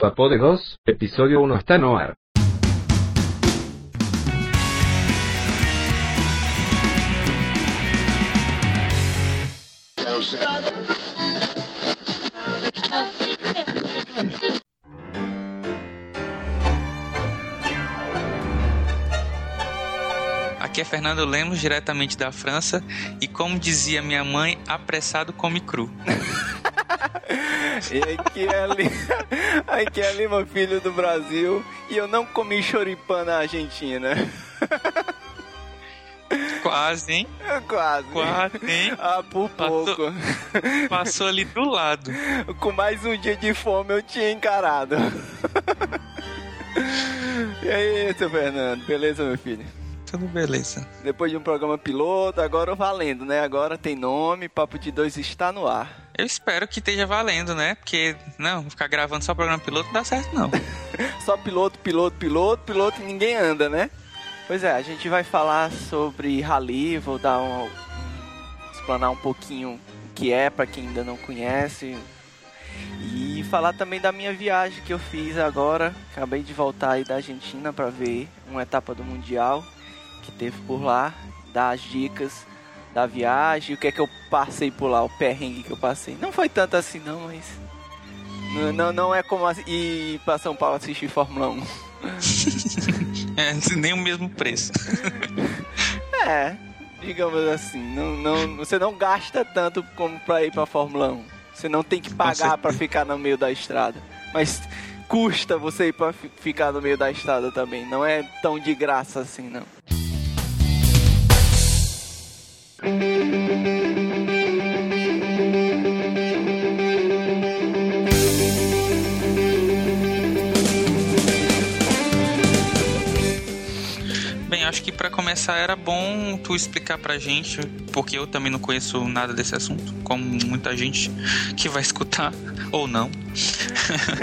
Papo de Voz, episodio 1 está no ar. Aqui é Fernando Lemos, diretamente da França, e como dizia minha mãe, apressado come cru. E aqui é, Lima, aqui é Lima, filho do Brasil, e eu não comi choripã na Argentina. Quase, hein? Quase. Quase, hein? Ah, por Passou. pouco. Passou ali do lado. Com mais um dia de fome eu tinha encarado. E aí, seu Fernando, beleza, meu filho? Tudo beleza. Depois de um programa piloto, agora valendo, né? Agora tem nome, Papo de Dois está no ar. Eu espero que esteja valendo, né? Porque, não, ficar gravando só programa piloto não dá certo, não. Só piloto, piloto, piloto, piloto e ninguém anda, né? Pois é, a gente vai falar sobre rally, vou dar um, um- explanar um pouquinho o que é para quem ainda não conhece e falar também da minha viagem que eu fiz agora. Acabei de voltar aí da Argentina para ver uma etapa do mundial que teve por lá, dar as dicas da viagem, o que é que eu passei por lá, o perrengue que eu passei. Não foi tanto assim não, mas não, não, não é como ir para São Paulo assistir Fórmula 1. É, nem o mesmo preço. É, digamos assim, não, não, você não gasta tanto como pra ir pra Fórmula 1. Você não tem que pagar pra ficar no meio da estrada. Mas custa você ir pra fi- ficar no meio da estrada também. Não é tão de graça assim, não. Bem, acho que pra começar era bom tu explicar pra gente, porque eu também não conheço nada desse assunto, como muita gente que vai escutar ou não.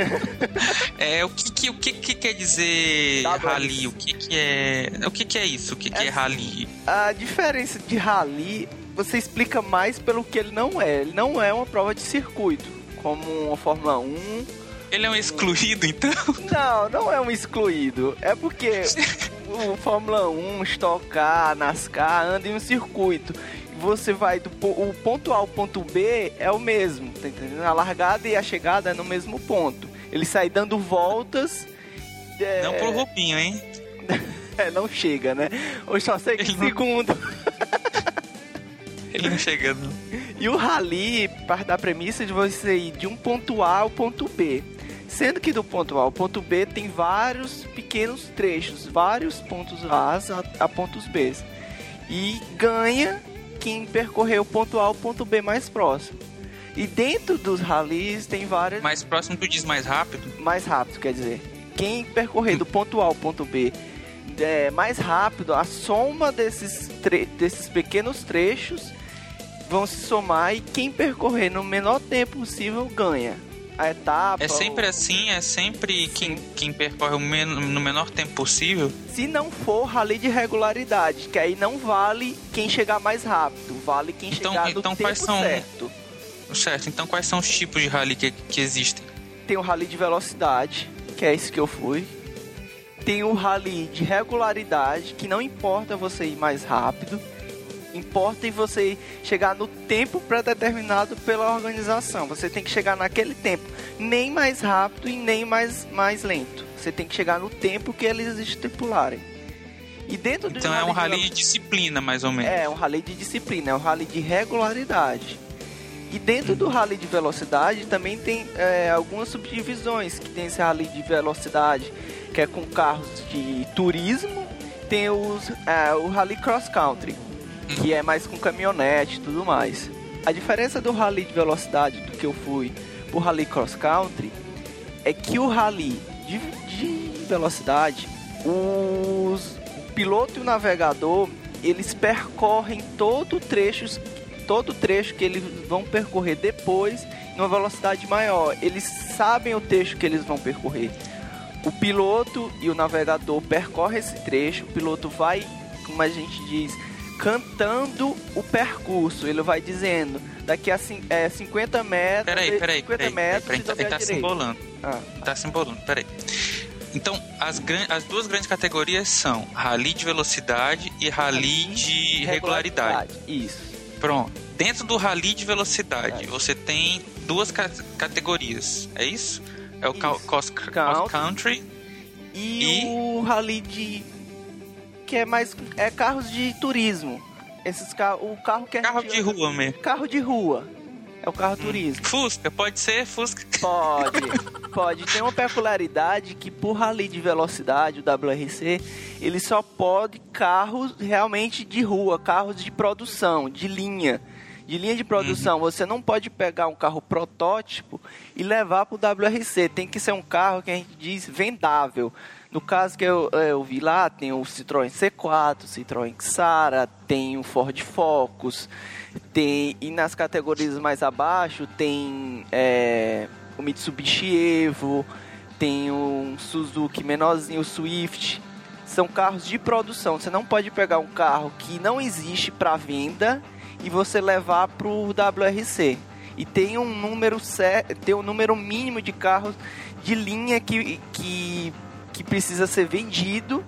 é o que, que- o que, que quer dizer Tá rally? O que, que é o que, que é isso? O que, que é, É rally? A diferença de rally, você explica mais pelo que ele não é. Ele não é uma prova de circuito, como uma Fórmula 1 Ele é um excluído, então? Não, não é um excluído. É porque o Fórmula 1, Stock Car, NASCAR anda em um circuito. Você vai do o ponto A ao ponto B é o mesmo, tá entendendo? A largada e a chegada é no mesmo ponto. Ele sai dando voltas. é, Não pro roupinho, hein? é, não chega, né? Ou só Ele não- segundo. Ele não chega, não. E o rally parte da premissa de você ir de um ponto A ao ponto B. Sendo que do ponto A ao ponto B tem vários pequenos trechos, vários pontos A a, a pontos B. E ganha quem percorrer o ponto A ao ponto B mais próximo. E dentro dos rallies tem várias Mais próximo tu diz mais rápido? mais rápido, quer dizer. Quem percorrer do ponto A ao ponto B é, mais rápido, a soma desses, desses pequenos trechos vão se somar e quem percorrer no menor tempo possível ganha. A etapa. É sempre ou- assim? É sempre quem, quem percorre o men no menor tempo possível? Se não for rally de regularidade, que aí não vale quem chegar mais rápido, vale quem Então- chegar no então tempo quais são- certo. Certo, então quais são os tipos de rally que, que existem? Tem o rally de velocidade, que é esse que eu fui. Tem o rally de regularidade, que não importa você ir mais rápido, importa em você chegar no tempo pré-determinado pela organização. Você tem que chegar naquele tempo, nem mais rápido e nem mais, mais lento. Você tem que chegar no tempo que eles estipularem. E dentro Então é um de rally de disciplina, mais ou menos. é, um rally de disciplina, é um rally de regularidade. E dentro do rally de velocidade também tem é, algumas subdivisões, que tem esse rally de velocidade, que é com carros de turismo, tem os, é, o rally cross country, que é mais com caminhonete e tudo mais. A diferença do rally de velocidade do que eu fui pro rally cross country é que o rally de, de velocidade, os, o piloto e o navegador, eles percorrem todo o trecho, todo o trecho que eles vão percorrer depois numa velocidade maior. Eles sabem o trecho que eles vão percorrer. O piloto e o navegador percorrem esse trecho, o piloto vai, como a gente diz, cantando o percurso. Ele vai dizendo, daqui a é, 50 metros, Peraí, peraí, 50 peraí, metros peraí, peraí, ele dobrar tá se embolando. Ah, Tá se embolando, peraí. Então, as, as duas grandes categorias são rally de velocidade e rally de regularidade. Isso. Pronto. Dentro do rally de velocidade, Verdade. você tem duas ca- categorias, é isso? É o Isso. cross, Country. country. E, E? o rally de. Que é mais. É carros de turismo. Esses carros. O carro que Carro de rua mesmo. Carro de rua. É o carro turismo. Fusca, pode ser Fusca. Pode, pode. Tem uma peculiaridade que por rally de velocidade, o WRC, ele só pode carros realmente de rua, carros de produção, de linha. De linha de produção, você não pode pegar um carro protótipo e levar para o WRC. Tem que ser um carro que a gente diz vendável. No caso que eu, eu vi lá, tem o Citroën C4, o Citroën Xara, tem o Ford Focus, tem e nas categorias mais abaixo tem é, o Mitsubishi Evo, tem um Suzuki menorzinho, o Swift. São carros de produção. Você não pode pegar um carro que não existe para venda e você levar para o WRC. E tem um número tem um número mínimo de carros de linha que, que, que precisa ser vendido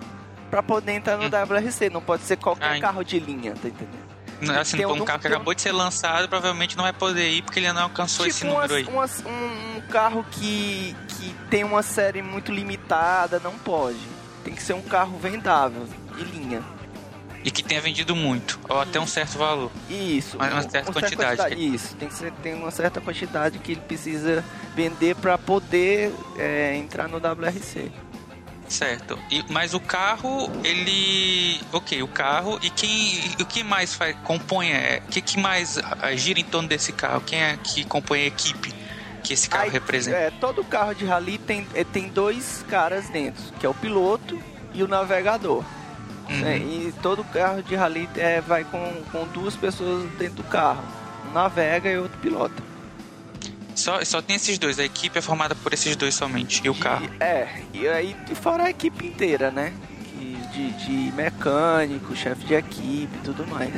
para poder entrar no Hum. WRC. Não pode ser qualquer Ai. carro de linha, tá entendendo? Assim, Tem um um carro que um- acabou de ser lançado, provavelmente não vai poder ir porque ele não alcançou esse tipo número umas- aí. umas- um, carro que, que tem uma série muito limitada, não pode. Tem que ser um carro vendável, de linha. E que tenha vendido muito, ou até um certo valor. Isso. Mas uma certa quantidade. Isso, tem que ser, tem uma certa quantidade que ele precisa vender para poder é, entrar no WRC. Certo. E, mas o carro, ele. Ok, o carro. E quem. o que mais faz, compõe? é, O que, que mais gira em torno desse carro? Quem é que compõe a equipe que esse carro Aí, representa? É, todo carro de rally tem, é, tem dois caras dentro, que é o piloto e o navegador. Uhum. né? E todo carro de rally é, vai com, com duas pessoas dentro do carro. Um navega e outro pilota. Só, só tem esses dois. A equipe é formada por esses dois somente. E o E- carro. É, e aí e fora a equipe inteira, né? De, de mecânico, chefe de equipe e tudo mais.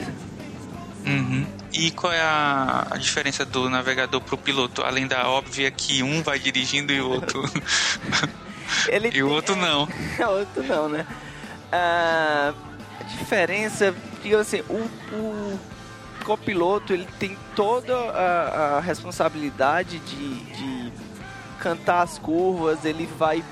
Uhum. E qual é a, a diferença do navegador pro piloto? Além da óbvia que um vai dirigindo e o outro. Ele e o outro não. É, outro não, né? Ah, a diferença, digo assim, o, o copiloto ele tem toda a, a responsabilidade de, de cantar as curvas, ele vai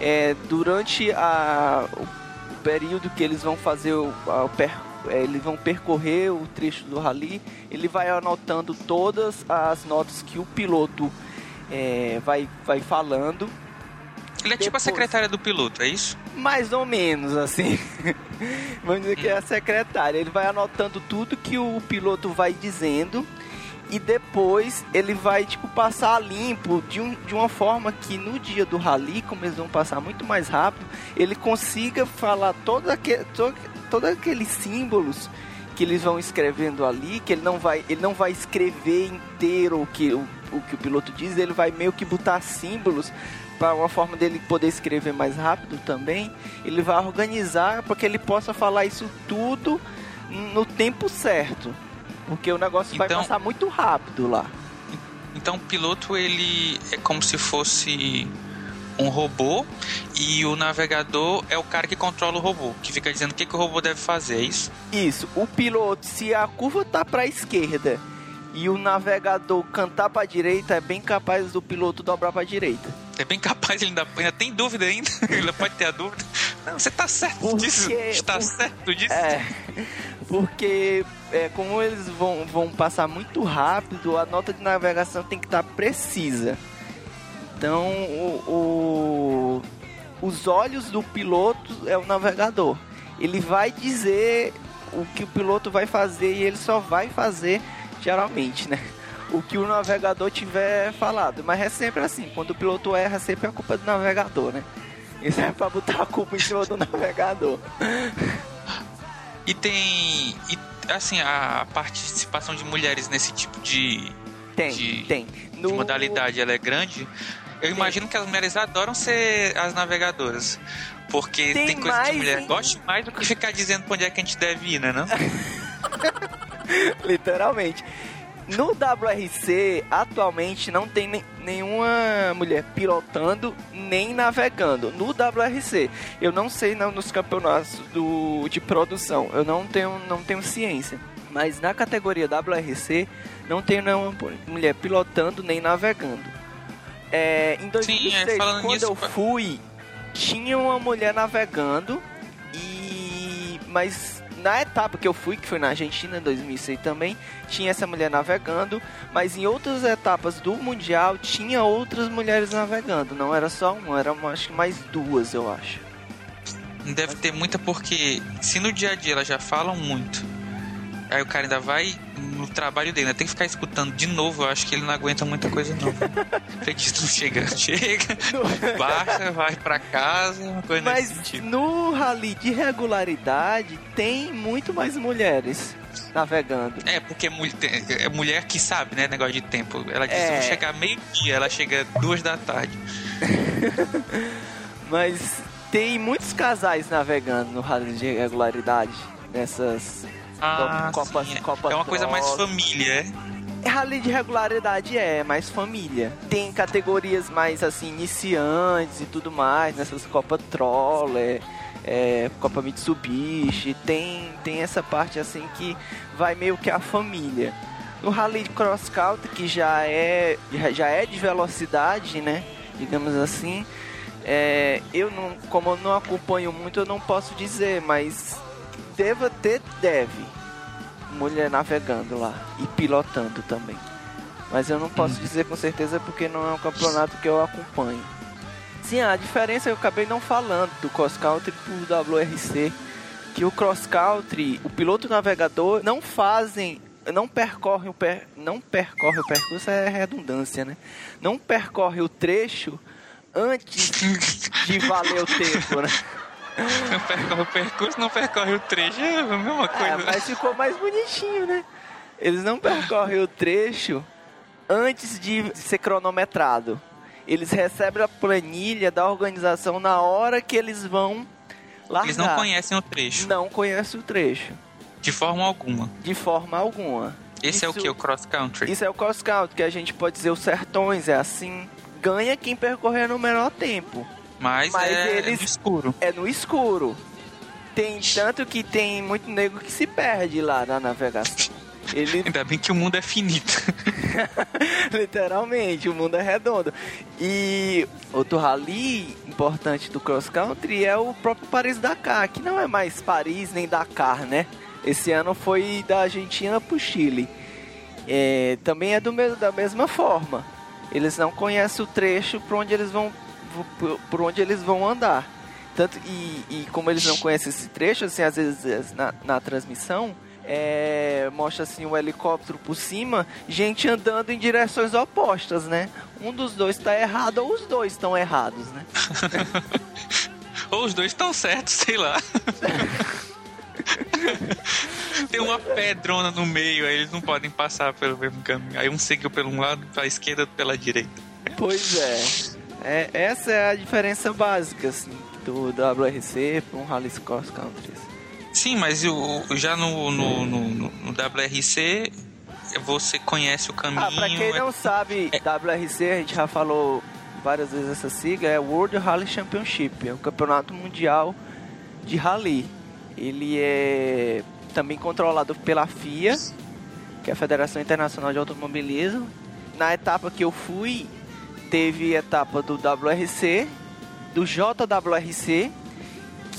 é, durante a, o, período que eles vão fazer o, o per- é, eles vão percorrer o trecho do rally, ele vai anotando todas as notas que o piloto é, vai, vai falando Ele é tipo a secretária do piloto, é isso? mais ou menos assim. Vamos dizer que é a secretária. Ele vai anotando tudo que o piloto vai dizendo e depois ele vai tipo passar limpo de, um, de uma forma que no dia do rally, como eles vão passar muito mais rápido, ele consiga falar todo aquele, todo, todo aqueles símbolos que eles vão escrevendo ali, que ele não vai, ele não vai escrever inteiro o que o, o que o piloto diz, ele vai meio que botar símbolos para uma forma dele poder escrever mais rápido também. Ele vai organizar para que ele possa falar isso tudo no tempo certo. Porque o negócio vai Então- passar muito rápido lá. Então o piloto ele é como se fosse um robô e o navegador é o cara que controla o robô, que fica dizendo o que, que o robô deve fazer, é isso? Isso, o piloto, se a curva tá para a esquerda e o navegador cantar para a direita, é bem capaz do piloto dobrar para a direita. É bem capaz, ele ainda, ainda tem dúvida ainda, ele pode ter a dúvida. Não, você tá certo Porque- disso, está certo disso. É, porque é, como eles vão, vão passar muito rápido, a nota de navegação tem que estar precisa. Então, o, o- os olhos do piloto é o navegador. Ele vai dizer o que o piloto vai fazer e ele só vai fazer, geralmente, né? O que o navegador tiver falado. Mas é sempre assim, quando o piloto erra, sempre é a culpa do navegador, né? Isso é pra botar a culpa em cima do navegador. E tem. E, assim, a participação de mulheres nesse tipo de, Tem, De- tem. de No- modalidade ela é grande. Eu imagino que as mulheres adoram ser as navegadoras. Porque Tem tem, coisa mais, de mulher. hein? Gosto mais do que ficar dizendo pra onde é que a gente deve ir, né? Não? Literalmente. No WRC, atualmente, não tem nem, nenhuma mulher pilotando nem navegando. No WRC, eu não sei não, nos campeonatos do, de produção, eu não tenho, não tenho ciência. Mas na categoria WRC, não tem nenhuma mulher pilotando nem navegando. É, em 2006, Sim, quando nisso, eu fui, tinha uma mulher navegando e mas na etapa que eu fui, que foi na Argentina em 2006 também, tinha essa mulher navegando, mas em outras etapas do Mundial tinha outras mulheres navegando, não era só uma, era acho que mais duas, eu acho. Deve ter muita porque se no dia a dia elas já falam muito, aí o cara ainda vai no trabalho dele, né? Tem que ficar escutando de novo, eu acho que ele não aguenta muita coisa não. Feitiço chega, chega, baixa, vai para casa, uma coisa Mas nesse sentido. no rally de regularidade tem muito mais mulheres navegando. É, porque é mulher que sabe, né, negócio de tempo. Ela diz, é... vou chegar meio-dia, ela chega duas da tarde. Mas tem muitos casais navegando no rally de regularidade, nessas ah, Copa, sim. Copa é uma coisa mais família, é? Rally de regularidade é mais família. Tem categorias mais assim, iniciantes e tudo mais, nessas Copa Troller, é, Copa Mitsubishi. Tem, tem essa parte assim que vai meio que a família. No Rally de Cross Country, que já é, já é de velocidade, né? Digamos assim. É, eu não, como eu não acompanho muito, eu não posso dizer, mas deva ter, deve. Mulher navegando lá e pilotando também. Mas eu não posso hum. dizer com certeza porque não é um campeonato que eu acompanho. Sim, a diferença eu acabei não falando do cross country pro WRC, que o cross country, o piloto navegador não fazem, não percorre o per, não percorre o percurso é redundância, né? Não percorre o trecho antes de valer o tempo, né? Não percorre o percurso, não percorre o trecho, é a mesma coisa. É, mas ficou mais bonitinho, né? Eles não percorrem o trecho antes de ser cronometrado. Eles recebem a planilha da organização na hora que eles vão largar. Eles não conhecem o trecho. Não conhecem o trecho. De forma alguma. De forma alguma. Esse isso, é o que? O cross country? Isso é o cross country, que a gente pode dizer os sertões, é assim. Ganha quem percorrer no menor tempo. Mas, Mas é, eles, é no escuro. É no escuro. Tem tanto que tem muito nego que se perde lá na navegação. Ele... Ainda bem que o mundo é finito. Literalmente, o mundo é redondo. E outro rally importante do cross country é o próprio Paris Dakar, que não é mais Paris nem Dakar, né? Esse ano foi da Argentina pro Chile. É, também é do mesmo, da mesma forma. Eles não conhecem o trecho por onde eles vão por onde eles vão andar. Tanto, e, e como eles não conhecem esse trecho, assim, às vezes na, na transmissão, é, mostra assim o helicóptero por cima, gente andando em direções opostas, né? Um dos dois está errado ou os dois estão errados, né? ou os dois estão certos, sei lá. Tem uma pedrona no meio, aí eles não podem passar pelo mesmo caminho. Aí um seguiu pelo lado, pra esquerda, pela direita. Pois é. É, essa é a diferença básica, assim, do WRC para um Rally Cross Country. Sim, mas eu, já no, no, no, no, WRC você conhece o caminho. Ah, pra quem não é... sabe, é... WRC, a gente já falou várias vezes essa sigla, é World Rally Championship, é o campeonato mundial de rally. Ele é também controlado pela FIA, que é a Federação Internacional de Automobilismo. Na etapa que eu fui, teve etapa do WRC, do JWRC,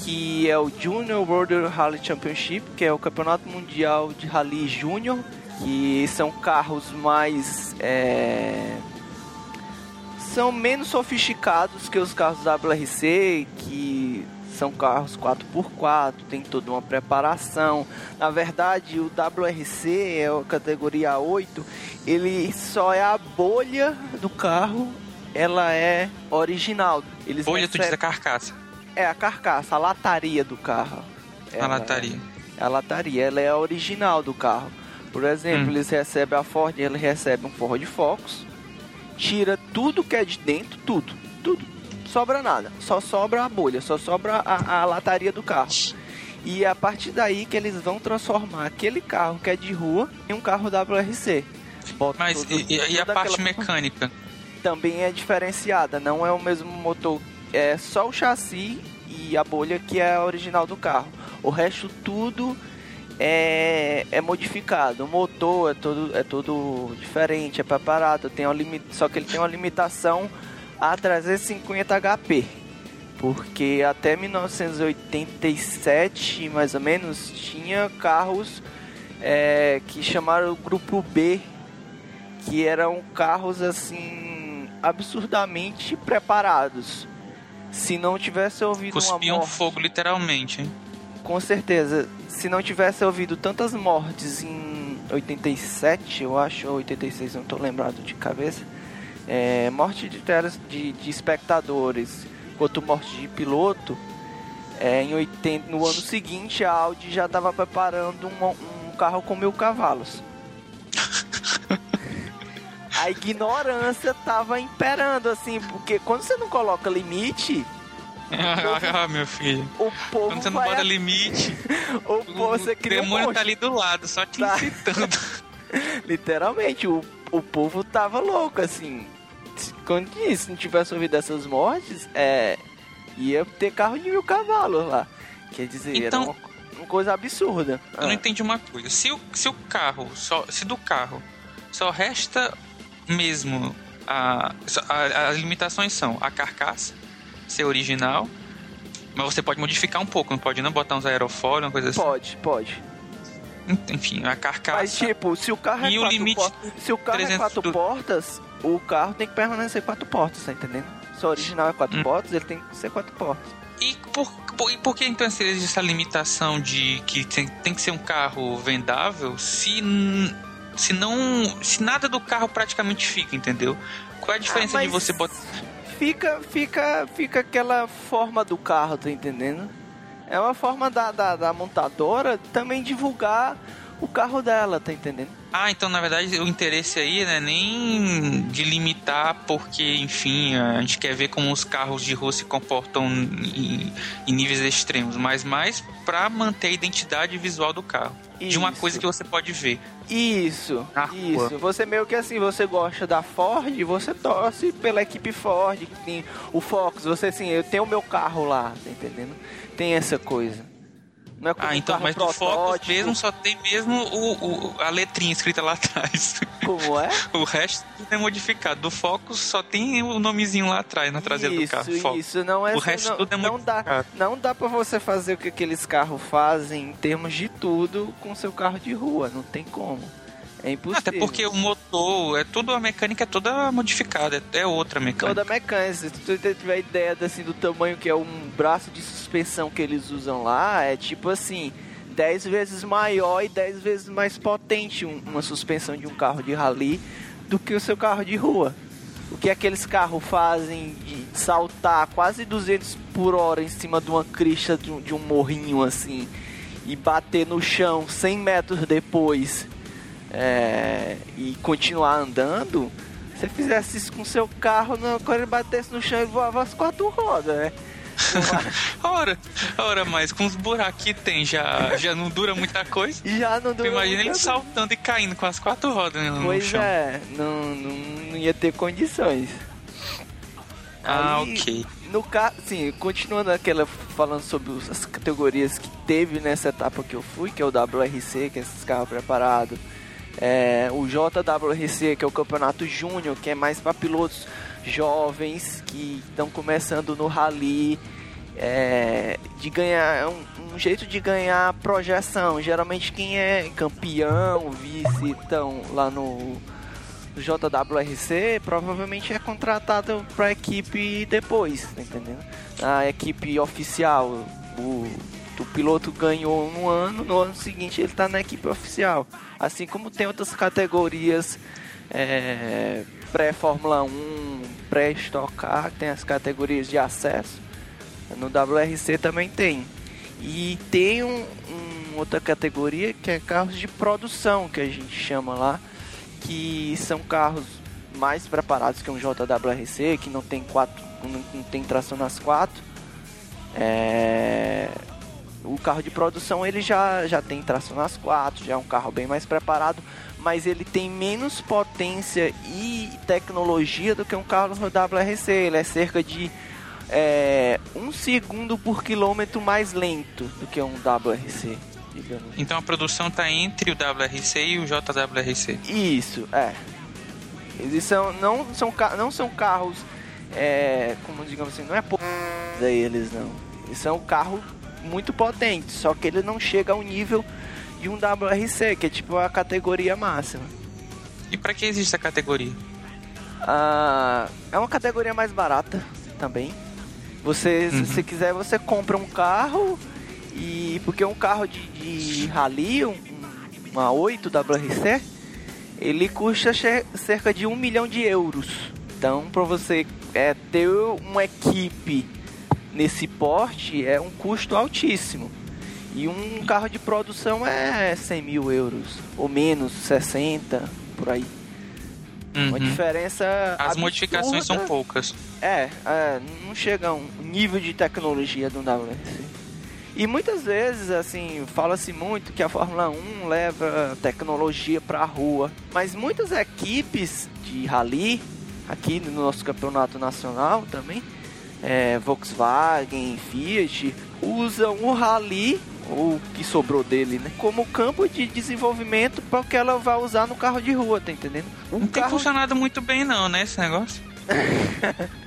que é o Junior World Rally Championship, que é o campeonato mundial de rally júnior, que são carros mais é, são menos sofisticados que os carros WRC, que são carros 4x4, tem toda uma preparação. Na verdade, o WRC é a categoria 8, ele só é a bolha do carro ela é original. Eles Bolha, tu diz a carcaça. É, a carcaça, a lataria do carro. a lataria. É, a lataria, ela é a original do carro. Por exemplo, hum. eles recebem a Ford, ele recebe um Ford Focus, tira tudo que é de dentro, tudo, tudo. Sobra nada, só sobra a bolha, só sobra a, a lataria do carro. E é a partir daí que eles vão transformar aquele carro que é de rua em um carro WRC. Bota Mas todo- e, e- e a parte mecânica? Também é diferenciada, não é o mesmo motor, é só o chassi e a bolha que é a original do carro. O resto tudo é, é modificado. O motor é todo, é todo diferente, é preparado, tem uma só que ele tem uma limitação a 350 HP. Porque até 1987, mais ou menos, tinha carros é, que chamaram o grupo B, que eram carros assim absurdamente preparados. Se não tivesse ouvido uma Cuspiam morte, fogo literalmente, hein? com certeza, se não tivesse ouvido tantas mortes em 87, eu acho, ou 86, não tô lembrado de cabeça, é, morte de, de, de espectadores, quanto morte de piloto, é, em 80, no ano seguinte a Audi já estava preparando um, um carro com mil cavalos. A ignorância tava imperando, assim, porque quando você não coloca limite, ah, meu filho. o povo Quando você não bota a- limite, o povo, você o cria um demônio monte. tá ali do lado, só te Tá. incitando. Literalmente, o, o povo tava louco, assim. Quando se não tivesse ouvido essas mortes, é. ia ter carro de mil cavalos lá. Quer dizer, Então- era uma, uma coisa absurda. Eu não Ah, entendi uma coisa. Se o, se o carro, só, se do carro só resta mesmo a, a- as limitações são a carcaça ser original, mas você pode modificar um pouco, não pode não botar uns aerofólios, uma coisa assim. Pode, pode. Enfim, a carcaça. Mas tipo, se o carro é E o quatro limite portas, se o carro é 300 quatro do- portas, o carro tem que permanecer quatro portas, tá entendendo? Se o original é quatro Hum. portas, ele tem que ser quatro portas. E por, por, e por que então existe essa limitação de que tem, tem que ser um carro vendável se, se não. se nada do carro praticamente fica, entendeu? Qual é a diferença Ah, de você botar. Fica, fica, fica aquela forma do carro, tá entendendo? É uma forma da, da, da montadora também divulgar o carro dela, tá entendendo? Ah, então na verdade o interesse aí não é nem de limitar, porque enfim, a gente quer ver como os carros de rua se comportam em, em níveis extremos, mas mais pra manter a identidade visual do carro. De uma Isso. coisa que você pode ver. Isso, isso. Você meio que assim, você gosta da Ford, você torce pela equipe Ford, que tem o Fox, você assim, eu tenho o meu carro lá, tá entendendo? Tem essa coisa. Não é como Ah, um então, carro mas do Focus protótipo, mesmo só tem mesmo o, o- a letrinha escrita lá atrás. Como é? O resto tudo é modificado. Do Focus só tem o nomezinho lá atrás, na traseira do isso, carro. Focus. isso, não é O resto não, tudo é não dá, não dá para você fazer o que aqueles carros fazem em termos de tudo com seu carro de rua, não tem como. É impossível. Até porque o motor, é tudo a mecânica é toda modificada, é outra mecânica. Toda mecânica, se tu tiver ideia assim, do tamanho que é um braço de suspensão que eles usam lá, é tipo assim, 10 vezes maior e 10 vezes mais potente um- uma suspensão de um carro de rally do que o seu carro de rua. O que aqueles carros fazem de saltar quase 200 por hora em cima de uma crista de um, de um morrinho assim e bater no chão 100 metros depois é, e continuar andando, você fizesse isso com seu carro, não, quando ele batesse no chão, ele voava as quatro rodas, né? Ora, ora, mas com os buracos que tem, já, já não dura muita coisa. E já não dura imagina ele saltando e caindo com as quatro rodas no Pois chão. é, não, não, não ia ter condições. Ah, Aí, ok. No caso, sim, continuando aquela falando sobre as categorias que teve nessa etapa que eu fui, que é o WRC, que é esses carros preparados. É, o JWRC, que é o campeonato júnior, que é mais para pilotos jovens que estão começando no rally. É, de ganhar é um, um jeito de ganhar projeção. Geralmente quem é campeão, vice, estão lá no JWRC provavelmente é contratado para equipe depois, tá entendendo? A equipe oficial, o, o piloto ganhou no ano, no ano seguinte ele está na equipe oficial. Assim como tem outras categorias é, pré-Fórmula 1, pré-Stock Car, tem as categorias de acesso. No WRC também tem. E tem um, um outra categoria que é carros de produção, que a gente chama lá, que são carros mais preparados que um JWRC, que não tem quatro, não, não tem tração nas quatro. É, o carro de produção ele já, já tem tração nas quatro, já é um carro bem mais preparado, mas ele tem menos potência e tecnologia do que um carro WRC. Ele é cerca de é, um segundo por quilômetro mais lento do que um WRC. Digamos. Então a produção está entre o WRC e o JWRC. Isso, é. Eles são, não, são, não são carros, é, como digamos assim, não é por eles não. Eles são carros muito potentes, só que ele não chega ao nível de um WRC, que é tipo a categoria máxima. E para que existe essa categoria? Ah, é uma categoria mais barata também. Você, uhum. se você quiser, você compra um carro e porque um carro de, de rally, um, uma 8 WRC, ele custa cerca de um milhão de euros. Então, para você é, ter uma equipe nesse porte é um custo altíssimo. E um carro de produção é 100 mil euros, ou menos, 60, por aí. Uhum. Uma diferença. As absurda. modificações são poucas. É, é, não chega a um nível de tecnologia do WRC. E muitas vezes, assim, fala-se muito que a Fórmula 1 leva tecnologia para a rua, mas muitas equipes de rally, aqui no nosso campeonato nacional também, é, Volkswagen, Fiat, usam o rally ou o que sobrou dele, né? Como campo de desenvolvimento para que ela vai usar no carro de rua, tá entendendo? Um não tem funcionado muito bem não, né, esse negócio?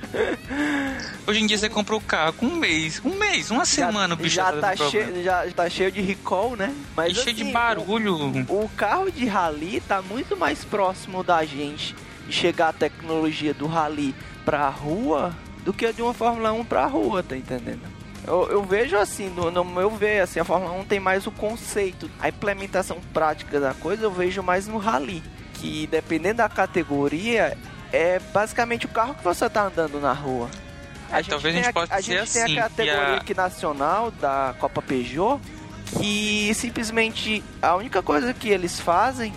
Hoje em dia você compra o carro com um mês, um mês, uma semana já, o bicho já tá, cheio, já tá cheio de recall, né? Mas assim, cheio de assim, barulho. O, o, carro de rally tá muito mais próximo da gente de chegar a tecnologia do rally pra rua do que a de uma Fórmula 1 pra rua, tá entendendo? Eu, eu, vejo assim, no, no, meu ver, assim, a Fórmula 1 tem mais o conceito, a implementação prática da coisa eu vejo mais no rally, que dependendo da categoria, é basicamente o carro que você está andando na rua. A é, talvez a gente possa dizer a gente assim. tem a categoria a... aqui nacional da Copa Peugeot que simplesmente a única coisa que eles fazem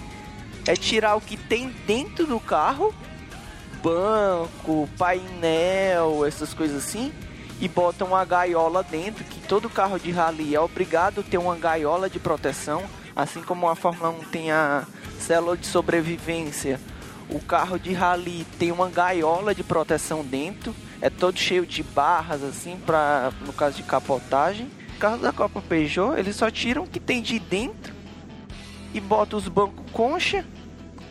é tirar o que tem dentro do carro, banco, painel, essas coisas assim, e botam uma gaiola dentro, que todo carro de rally é obrigado a ter uma gaiola de proteção, assim como a Fórmula 1 tem a célula de sobrevivência o carro de rally tem uma gaiola de proteção dentro, é todo cheio de barras assim para no caso de capotagem. Carro da Copa Peugeot, eles só tiram o que tem de dentro e botam os bancos concha,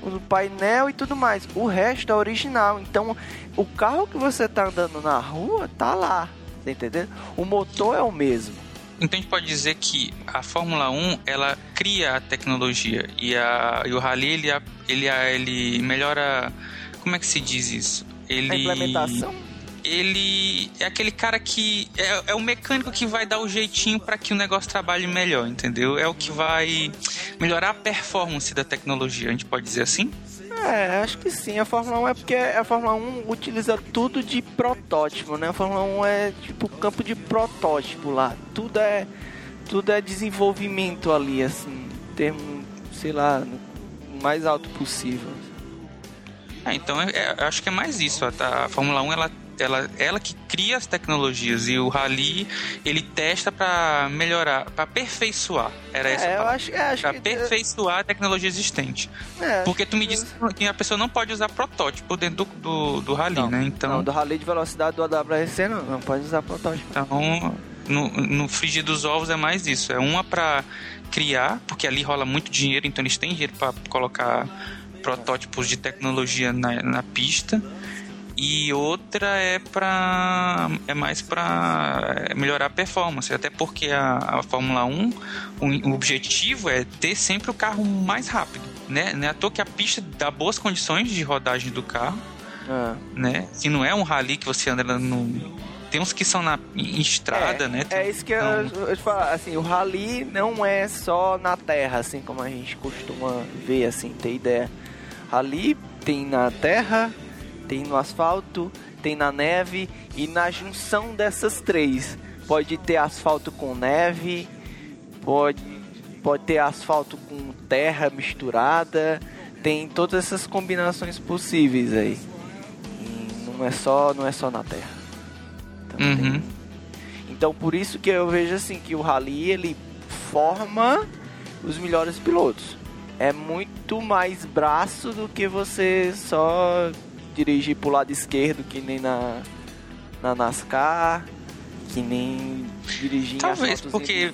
o painel e tudo mais. O resto é original. Então, o carro que você tá andando na rua tá lá, tá entendendo? O motor é o mesmo. Então a gente pode dizer que a Fórmula 1 ela cria a tecnologia e, a, e o Rally ele, ele, ele melhora. Como é que se diz isso? Ele, a implementação? Ele é aquele cara que. É, é o mecânico que vai dar o jeitinho para que o negócio trabalhe melhor, entendeu? É o que vai melhorar a performance da tecnologia, a gente pode dizer assim? É, acho que sim. A Fórmula 1 é porque a Fórmula 1 utiliza tudo de protótipo, né? A Fórmula 1 é tipo campo de protótipo lá. Tudo é tudo é desenvolvimento ali, assim, termo, sei lá, mais alto possível. É, então é, é, acho que é mais isso. A, a Fórmula 1 ela ela, ela que cria as tecnologias e o Rally ele testa para melhorar, para aperfeiçoar. Era essa é, eu acho, é, acho pra aperfeiçoar a tecnologia existente. É, Porque tu me disse que a pessoa não pode usar protótipo dentro do, do, do Rally, não, né? Então, não, do Rally de velocidade do AWRC não, não pode usar protótipo. Então, no, no frigir dos ovos é mais isso. É uma para criar, porque ali rola muito dinheiro, então eles têm dinheiro para colocar protótipos de tecnologia na, na pista e outra é para é mais para melhorar a performance, até porque a, a Fórmula 1 o, o, objetivo é ter sempre o carro mais rápido, né? Não é à toa que a pista dá boas condições de rodagem do carro, é. né? Se não é um rally que você anda no tem uns que são na em estrada, é, né? Tem, é isso que então... eu, eu te falar, assim, o rally não é só na terra, assim como a gente costuma ver, assim, ter ideia. Rally tem na terra, tem no asfalto, tem na neve e na junção dessas três. Pode ter asfalto com neve, pode, pode ter asfalto com terra misturada, tem todas essas combinações possíveis aí. E não é só, não é só na terra. Uhum. Então por isso que eu vejo assim que o rally ele forma os melhores pilotos. É muito mais braço do que você só dirigir pro lado esquerdo que nem na na NASCAR, que nem dirigir Talvez porque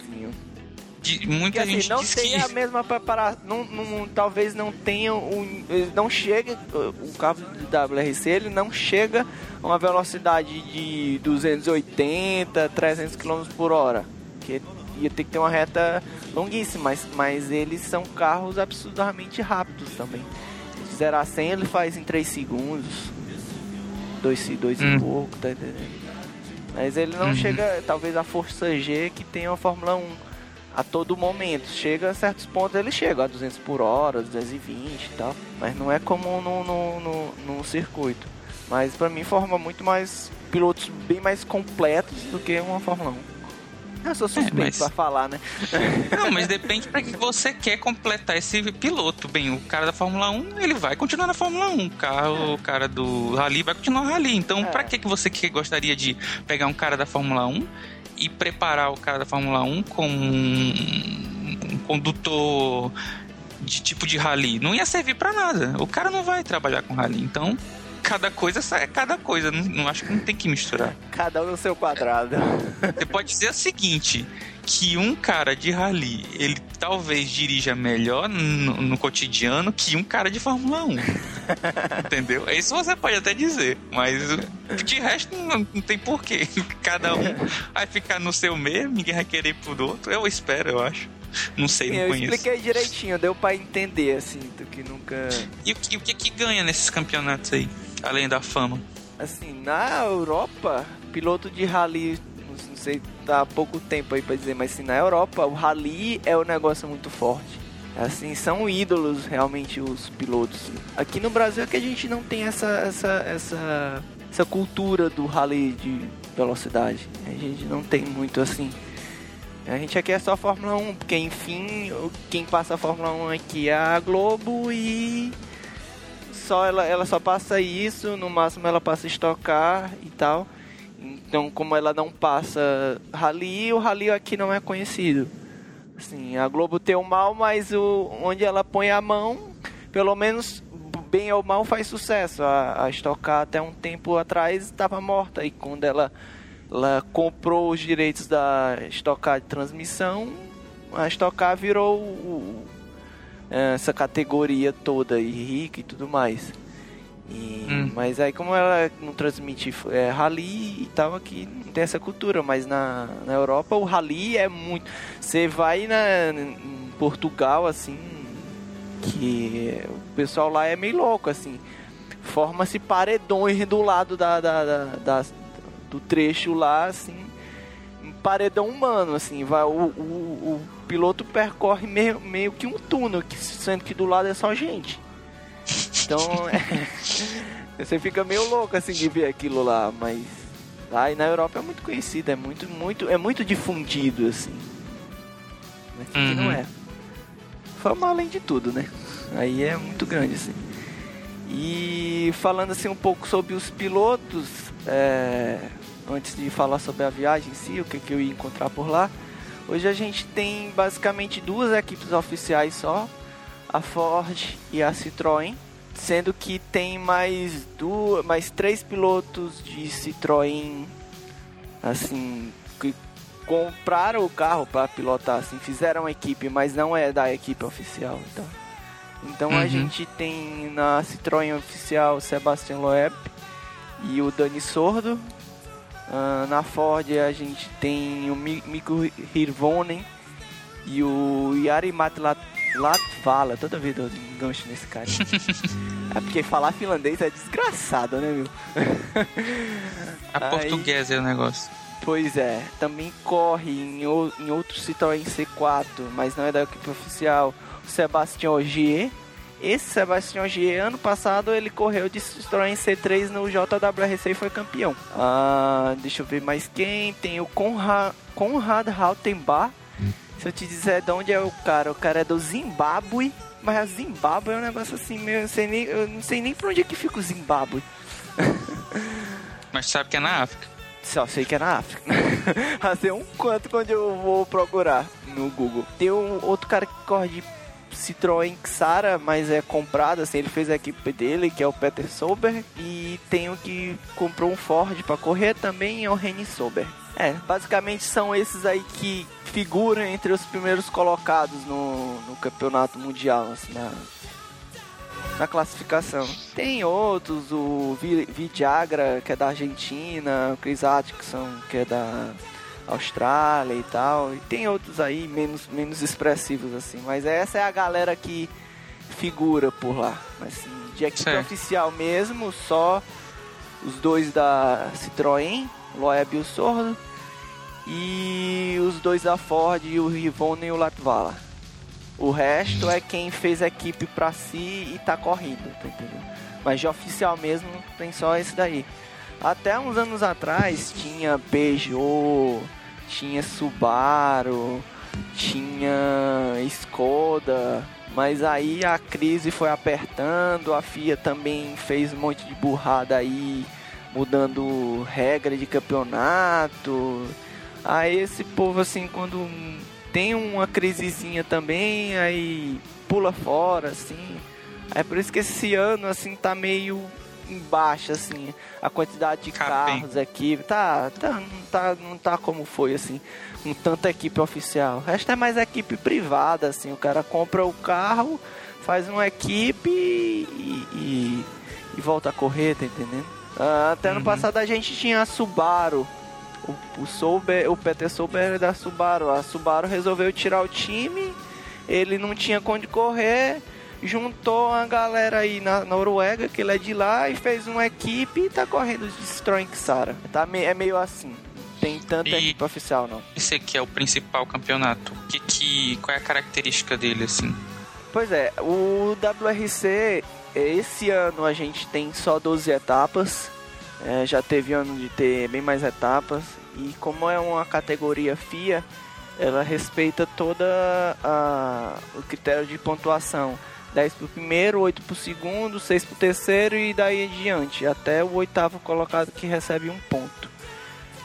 muita Porque, assim, gente não diz tem que a mesma preparação, não, não, talvez não tenha um, não chega, o carro do WRC ele não chega a uma velocidade de 280, 300 km por hora, que ia ter que ter uma reta longuíssima, mas, mas eles são carros absurdamente rápidos também. De 0 a 100 ele faz em 3 segundos, 2, 2 Hum. e pouco, tá entendendo? Mas ele não Uhum. chega, talvez a Força G que tem uma Fórmula 1 a todo momento. Chega a certos pontos, ele chega a 200 por hora, 220 e tal. Mas não é como no, no, no, no circuito. Mas pra mim forma muito mais pilotos bem mais completos do que uma Fórmula 1. Eu sou suspeito mas- pra falar, né? Não, mas depende pra que você quer completar esse piloto. Bem, o cara da Fórmula 1, ele vai continuar na Fórmula 1. O, carro, o cara do Rally vai continuar no Rally. Então, É. pra que, você que gostaria de pegar um cara da Fórmula 1 e preparar o cara da Fórmula 1 como um, um condutor de tipo de Rally? Não ia servir pra nada. O cara não vai trabalhar com Rally. Então, cada coisa é cada coisa. Não, não acho que não tem que misturar. Cada um no seu quadrado. Você pode dizer o seguinte, que um cara de rally, ele talvez dirija melhor no, no cotidiano que um cara de Fórmula 1. Entendeu? Isso você pode até dizer, mas de resto não, não tem porquê. Cada um vai ficar no seu mesmo, ninguém vai querer ir pro outro. Eu espero, eu acho. Não sei, não eu conheço. expliquei direitinho, deu pra entender, assim, do que nunca... E, o que- o que que ganha nesses campeonatos aí, além da fama? Assim, na Europa, piloto de rally, não sei, tá há pouco tempo aí pra dizer, mas assim, na Europa, o rally é um negócio muito forte. Assim, são ídolos realmente os pilotos. Aqui no Brasil é que a gente não tem essa, essa, essa, essa cultura do rally de velocidade. A gente não tem muito assim. A gente aqui é só Fórmula 1, porque enfim, quem passa a Fórmula 1 aqui é a Globo e só ela, ela só passa isso, no máximo ela passa estocar e tal. Então, como ela não passa rally, o rally aqui não é conhecido. Assim, a Globo tem o mal, mas o, onde ela põe a mão, pelo menos bem ou mal faz sucesso. A, a estocar até um tempo atrás estava morta e quando ela, ela comprou os direitos da estocar de transmissão, a estocar virou o, essa categoria toda e rica e tudo mais. E- Hum. Mas aí como ela não transmite é, rally e tal, aqui não tem essa cultura, mas na, na Europa o rally é muito. Você vai na, em Portugal, assim, que o pessoal lá é meio louco, assim. Forma-se paredões do lado da, da, da- da- do trecho lá, assim. Paredão humano, assim. Vai, o, o, o piloto percorre meio, meio que um túnel, que, sendo que do lado é só gente. Então, é, você fica meio louco assim de ver aquilo lá, mas lá e na Europa é muito conhecido, é muito, muito, é muito difundido assim. Mas aqui não Uhum. é. Fama além de tudo, né? Aí é muito grande assim. E falando assim um pouco sobre os pilotos, é, antes de falar sobre a viagem em si, o que, que eu ia encontrar por lá. Hoje a gente tem basicamente duas equipes oficiais só, a Ford e a Citroën, sendo que tem mais duas, mais três pilotos de Citroën, assim, que compraram o carro para pilotar, assim, fizeram a equipe, mas não é da equipe oficial, então. Então a Uhum. gente tem na Citroën oficial o Sebastian Loeb e o Dani Sordo. Ah, na Ford a gente tem o Mi- Mikko Hirvonen e o Matlat Latvala. Toda vez eu gancho nesse cara. é porque falar finlandês é desgraçado, né, meu? A portuguesa é o negócio. Pois é, também corre em, em outro Citroën C4, mas não é da equipe oficial, o Sebastian Ogier. Esse Sebastian Ogier, ano passado, ele correu de Citroën C3 no JWRC e foi campeão. Ah, deixa eu ver mais quem. Tem o Conrad, Conrad. Se eu te dizer de onde é o cara, o cara é do Zimbábue. Mas a Zimbábue é um negócio assim, meio, eu, sei nem, eu não sei nem pra onde é que fica o Zimbábue. Mas sabe que é na África. Só sei que é na África. Fazer um quanto quando eu vou procurar no Google. Tem um outro cara que corre de Citroën Xara, mas é comprado, assim, ele fez a equipe dele, que é o Peter Sober, e tem o que comprou um Ford para correr também, é o Reni Sober. É, basicamente são esses aí que figuram entre os primeiros colocados no, no campeonato mundial, assim, na, na classificação. Tem outros, o Vidagra, que é da Argentina, o Chris Atkinson, que é da Austrália e tal. E tem outros aí menos, menos expressivos assim. Mas essa é a galera que figura por lá. Assim, de equipe oficial mesmo, só os dois da Citroën, Loeb e o Sordo. E os dois da Ford, o Rivone e o Latvala. O resto é quem fez a equipe pra si e tá correndo, tá entendendo? Mas de oficial mesmo tem só esse daí. Até uns anos atrás tinha Peugeot, tinha Subaru, tinha Skoda, mas aí a crise foi apertando, a FIA também fez um monte de burrada aí, mudando regra de campeonato. Aí esse povo assim, quando tem uma crisezinha também, aí pula fora, assim. É por isso que esse ano assim tá meio embaixo, assim, a quantidade de carros aqui. Tá, tá, não tá, não tá como foi, assim, com tanta equipe oficial. O resto é mais equipe privada, assim, o cara compra o carro, faz uma equipe e, e, e volta a correr, tá entendendo? Uh, até uhum. ano passado a gente tinha a Subaru. O, o, Souber, o Peter Souber da Subaru. A Subaru resolveu tirar o time, ele não tinha onde correr juntou a galera aí na Noruega, que ele é de lá, e fez uma equipe e tá correndo de Strong Sara. Tá, é meio assim. Tem tanta e equipe oficial, não. Esse aqui é o principal campeonato. Que, que, qual é a característica dele, assim? Pois é, o WRC, esse ano a gente tem só 12 etapas. É, já teve ano de ter bem mais etapas. E como é uma categoria FIA, ela respeita toda a, o critério de pontuação. 10 pro primeiro, 8 pro segundo, 6 pro terceiro e daí em diante, até o oitavo colocado que recebe um ponto.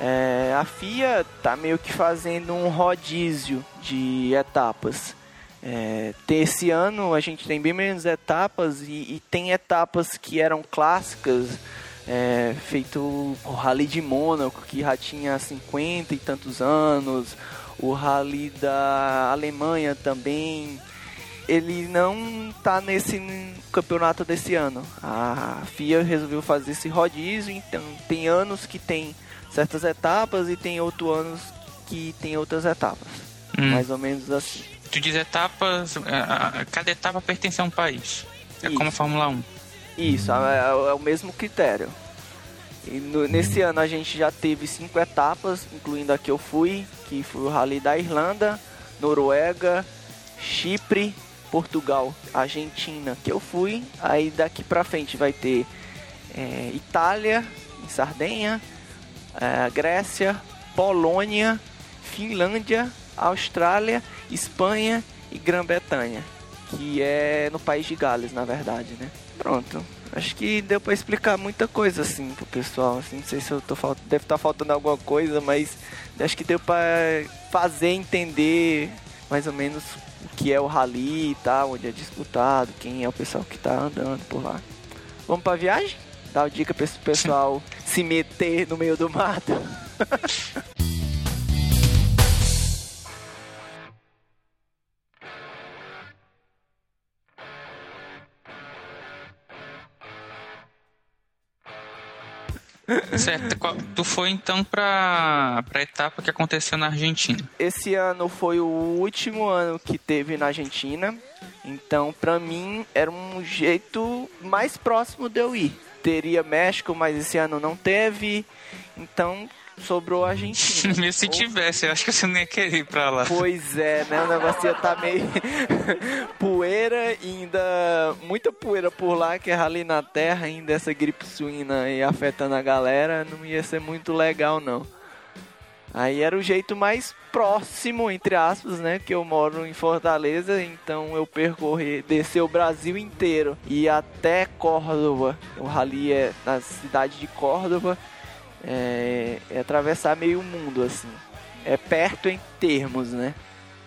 É, a FIA tá meio que fazendo um rodízio de etapas. É, esse ano a gente tem bem menos etapas e, e tem etapas que eram clássicas, é, feito o Rally de Mônaco, que já tinha 50 e tantos anos, o Rally da Alemanha também ele não tá nesse campeonato desse ano. A FIA resolveu fazer esse rodízio, então tem anos que tem certas etapas e tem outros anos que tem outras etapas. Hum. Mais ou menos assim. Tu diz etapas, cada etapa pertence a um país. É Isso. como a Fórmula 1. Isso, é, é o mesmo critério. No, nesse ano a gente já teve cinco etapas, incluindo a que eu fui, que foi o Rally da Irlanda, Noruega, Chipre, Portugal, Argentina, que eu fui. Aí daqui pra frente vai ter é, Itália, Sardenha, é, Grécia, Polônia, Finlândia, Austrália, Espanha e Grã-Bretanha, que é no país de Gales, na verdade, né? Pronto. Acho que deu para explicar muita coisa assim pro pessoal. Assim, não sei se eu tô falt... deve estar tá faltando alguma coisa, mas acho que deu para fazer entender mais ou menos o que é o rally e tal, onde é disputado, quem é o pessoal que tá andando por lá. Vamos pra viagem? Dá uma dica pra esse pessoal se meter no meio do mato. Certo. Tu foi então pra, pra etapa que aconteceu na Argentina? Esse ano foi o último ano que teve na Argentina. Então, pra mim, era um jeito mais próximo de eu ir. Teria México, mas esse ano não teve. Então, sobrou a Argentina. Mesmo se tivesse, eu acho que você não ia querer ir pra lá. Pois é, né? O negócio ia tá meio poeira ainda muita poeira por lá, que é ali na terra, ainda essa gripe suína e afetando a galera, não ia ser muito legal não. Aí era o jeito mais próximo, entre aspas, né? Que eu moro em Fortaleza, então eu percorri, descer o Brasil inteiro e até Córdoba. O rally é na cidade de Córdoba É, é atravessar meio mundo, assim. É perto em termos, né?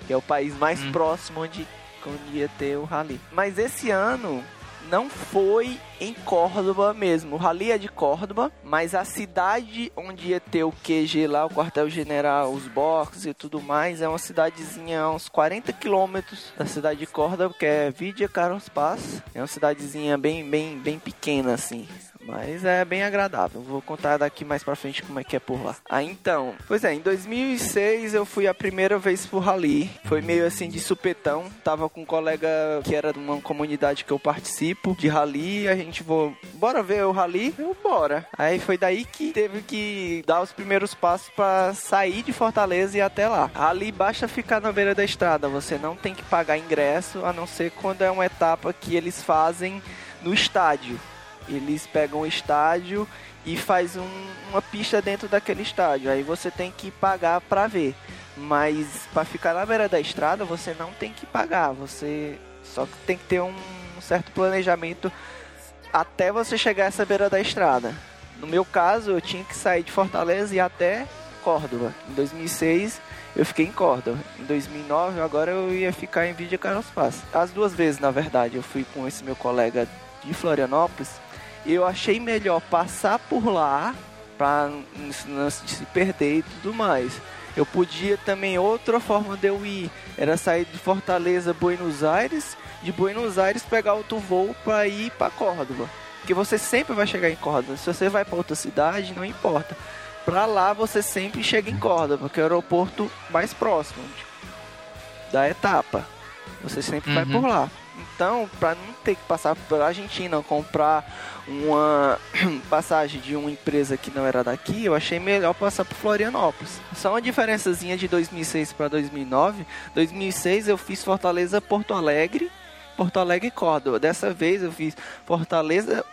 Que é o país mais Hum. próximo onde, onde ia ter o rally. Mas esse ano não foi em Córdoba mesmo. O rally é de Córdoba, mas a cidade onde ia ter o QG lá, o quartel-general, os boxes e tudo mais, é uma cidadezinha a uns 40 quilômetros da cidade de Córdoba, que é Vidia Carlos Paz. É uma cidadezinha bem, bem, bem pequena assim. Mas é bem agradável. Vou contar daqui mais pra frente como é que é por lá. Ah, então. Pois é, em 2006 eu fui a primeira vez pro rally. Foi meio assim de supetão. Tava com um colega que era de uma comunidade que eu participo de rally. A gente vou, bora ver o rally? Eu, bora. Aí foi daí que teve que dar os primeiros passos pra sair de Fortaleza e ir até lá. Ali basta ficar na beira da estrada. Você não tem que pagar ingresso, a não ser quando é uma etapa que eles fazem no estádio. Eles pegam o estádio e faz um- uma pista dentro daquele estádio. Aí você tem que pagar para ver. Mas para ficar na beira da estrada você não tem que pagar. Você só tem que ter um certo planejamento até você chegar a essa beira da estrada. No meu caso, eu tinha que sair de Fortaleza e ir até Córdoba. Em 2006 eu fiquei em Córdoba. Em 2009 agora eu ia ficar em Vídea Carlos Paz. As duas vezes, na verdade, eu fui com esse meu colega de Florianópolis. Eu achei melhor passar por lá para não se perder e tudo mais. Eu podia também outra forma de eu ir era sair de Fortaleza, Buenos Aires, de Buenos Aires pegar outro voo para ir para Córdoba. Porque você sempre vai chegar em Córdoba. Se você vai para outra cidade, não importa. Para lá você sempre chega em Córdoba, que é o aeroporto mais próximo tipo, da etapa. Você sempre vai Uhum. por lá. Então, para não ter que passar pela Argentina, comprar uma passagem de uma empresa que não era daqui, eu achei melhor passar por Florianópolis. Só uma diferençazinha de 2006 para 2009. 2006 eu fiz Fortaleza, Porto Alegre, Porto Alegre Córdoba. Dessa vez eu fiz Fortaleza,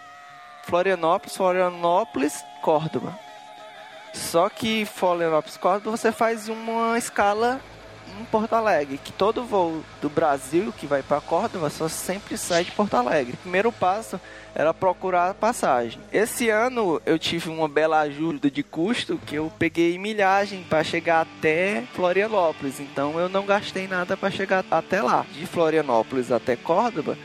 Florianópolis, Florianópolis, Córdoba. Só que Florianópolis, Córdoba você faz uma escala em Porto Alegre, que todo voo do Brasil que vai para Córdoba só sempre sai de Porto Alegre. O primeiro passo era procurar a passagem. Esse ano eu tive uma bela ajuda de custo que eu peguei milhagem para chegar até Florianópolis, então eu não gastei nada para chegar até lá. De Florianópolis até Córdoba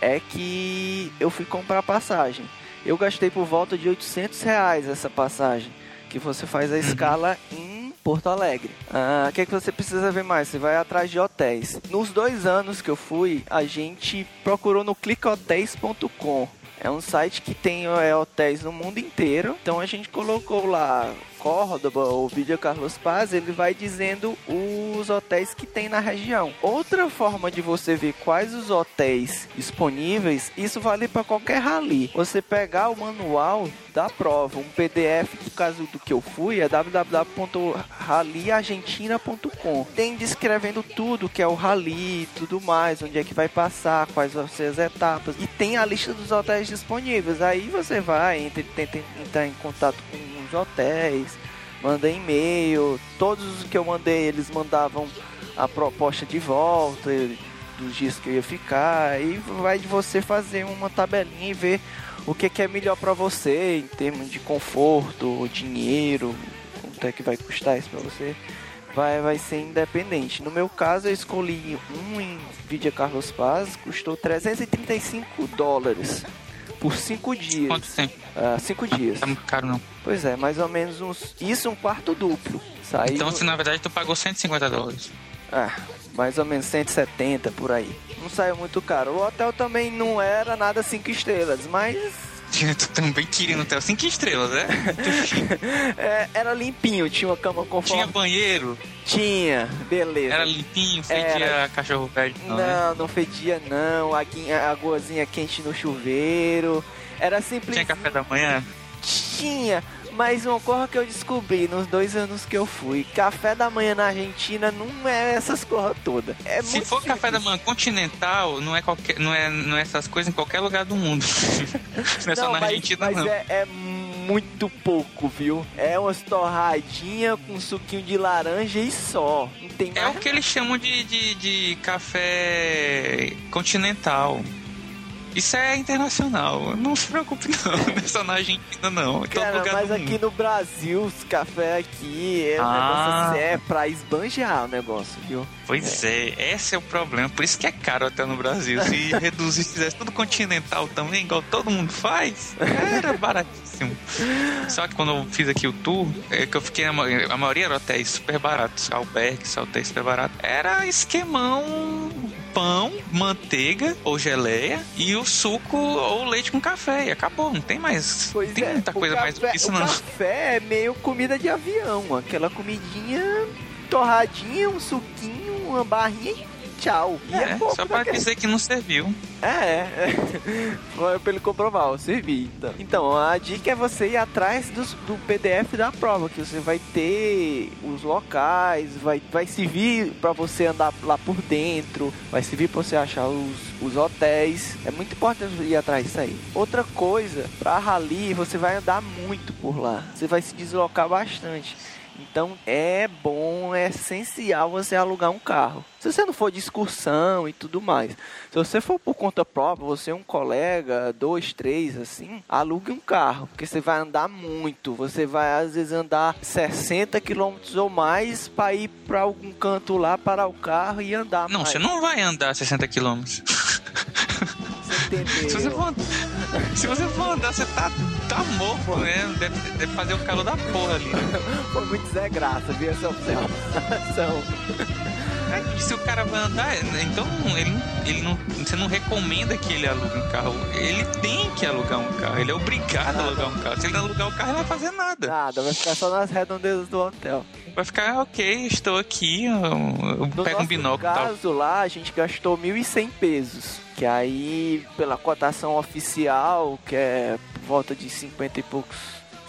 é que eu fui comprar passagem. Eu gastei por volta de 800 reais essa passagem, que você faz a escala em Porto Alegre. Ah, O que, é que você precisa ver mais? Você vai atrás de hotéis. Nos dois anos que eu fui, a gente procurou no clickhotéis.com. É um site que tem é, hotéis no mundo inteiro. Então a gente colocou lá Córdoba ou Vídeo Carlos Paz, ele vai dizendo os hotéis que tem na região. Outra forma de você ver quais os hotéis disponíveis, isso vale para qualquer rally. Você pegar o manual da prova, um PDF, no caso do que eu fui, é www.rallyargentina.com. Tem descrevendo tudo que é o rally, tudo mais, onde é que vai passar, quais vão ser as etapas e tem a lista dos hotéis disponíveis. Aí você vai, entra, tenta entrar em contato com os hotéis, manda e-mail. Todos os que eu mandei, eles mandavam a proposta de volta dos dias que eu ia ficar. E vai de você fazer uma tabelinha e ver o que, que é melhor para você em termos de conforto, dinheiro, quanto é que vai custar isso para você. Vai, vai ser independente. No meu caso, eu escolhi um em Carlos Paz, custou 335 dólares por 5 dias. Quanto tempo? Ah, cinco dias. Tá muito caro, não. Pois é, mais ou menos uns. Isso um quarto duplo. Saiu. Então, se na verdade tu pagou 150 dólares. Ah, mais ou menos 170 por aí. Não saiu muito caro. O hotel também não era nada 5 estrelas, mas tu também queria no hotel 5 estrelas, né? é, era limpinho, tinha uma cama Tinha confortável. banheiro, Tinha, beleza. era limpinho, fedia Era. cachorro velho. Não, né? não, fedia não. Aguinha, aguazinha quente no chuveiro. Era simples. Tinha café da manhã. Tinha, mas uma coisa que eu descobri nos dois anos que eu fui: café da manhã na Argentina não é essas coisas todas. É Se for café simples. da manhã continental, não é, qualquer, não, é, não é essas coisas em qualquer lugar do mundo. não é só na mas, Argentina, mas não. É, é muito pouco, viu? É umas torradinhas com suquinho de laranja e só. Não tem É o que eles chamam de, de, de café continental. Isso é internacional. Não se preocupe não. Não é só na Argentina não. Cara, lugar mas aqui no Brasil, os cafés aqui é um Ah. negócio assim, é pra esbanjar o negócio, viu? Pois é. esse é o problema. Por isso que é caro até no Brasil. Se reduzir, fizesse tudo continental também, igual todo mundo faz, era baratíssimo. Só que quando eu fiz aqui o tour, é que eu fiquei, a maioria era hotéis super baratos, albergues, hotéis super baratos. Era esquemão, pão, manteiga ou geleia e o suco ou leite com café. E acabou, não tem mais. Pois tem é, muita coisa mais do café- que isso, o não. café é meio comida de avião, aquela comidinha torradinha, um suquinho, uma barrinha e tchau. E é, É, pouco só pra daquele- dizer que não serviu. É, é. Foi pra ele comprovar, eu servi. Então. então, a dica é você ir atrás dos- do, PDF da prova, que você vai ter os locais, vai, vai servir pra você andar lá por dentro, vai servir pra você achar os, os hotéis. É muito importante ir atrás disso aí. Outra coisa, pra rally, você vai andar muito por lá. Você vai se deslocar bastante. Então é bom, é essencial você alugar um carro. Se você não for de excursão e tudo mais. Se você for por conta própria, você é um colega, dois, três, assim, alugue um carro. Porque você vai andar muito. Você vai às vezes andar 60 quilômetros ou mais para ir para algum canto lá, parar o carro e andar Não, mais. você não vai andar 60 quilômetros. Se você for, se você for andar, você tá, tá morto, né? Deve, deve fazer o calor da porra ali. Foi muito Zé Graça, viu essa observação? É, se o cara vai andar, então ele, ele não, você não recomenda que ele alugue um carro. Ele tem que alugar um carro. Ele é obrigado a alugar um carro. Se ele não alugar o carro, ele não vai fazer nada. Nada, vai ficar só nas redondezas do hotel. Vai ficar, "Ah, ok, estou aqui, eu, eu No pego um binóculo tal. caso lá, a gente gastou 1.100 pesos. Que aí, pela cotação oficial, que é volta de 50 e poucos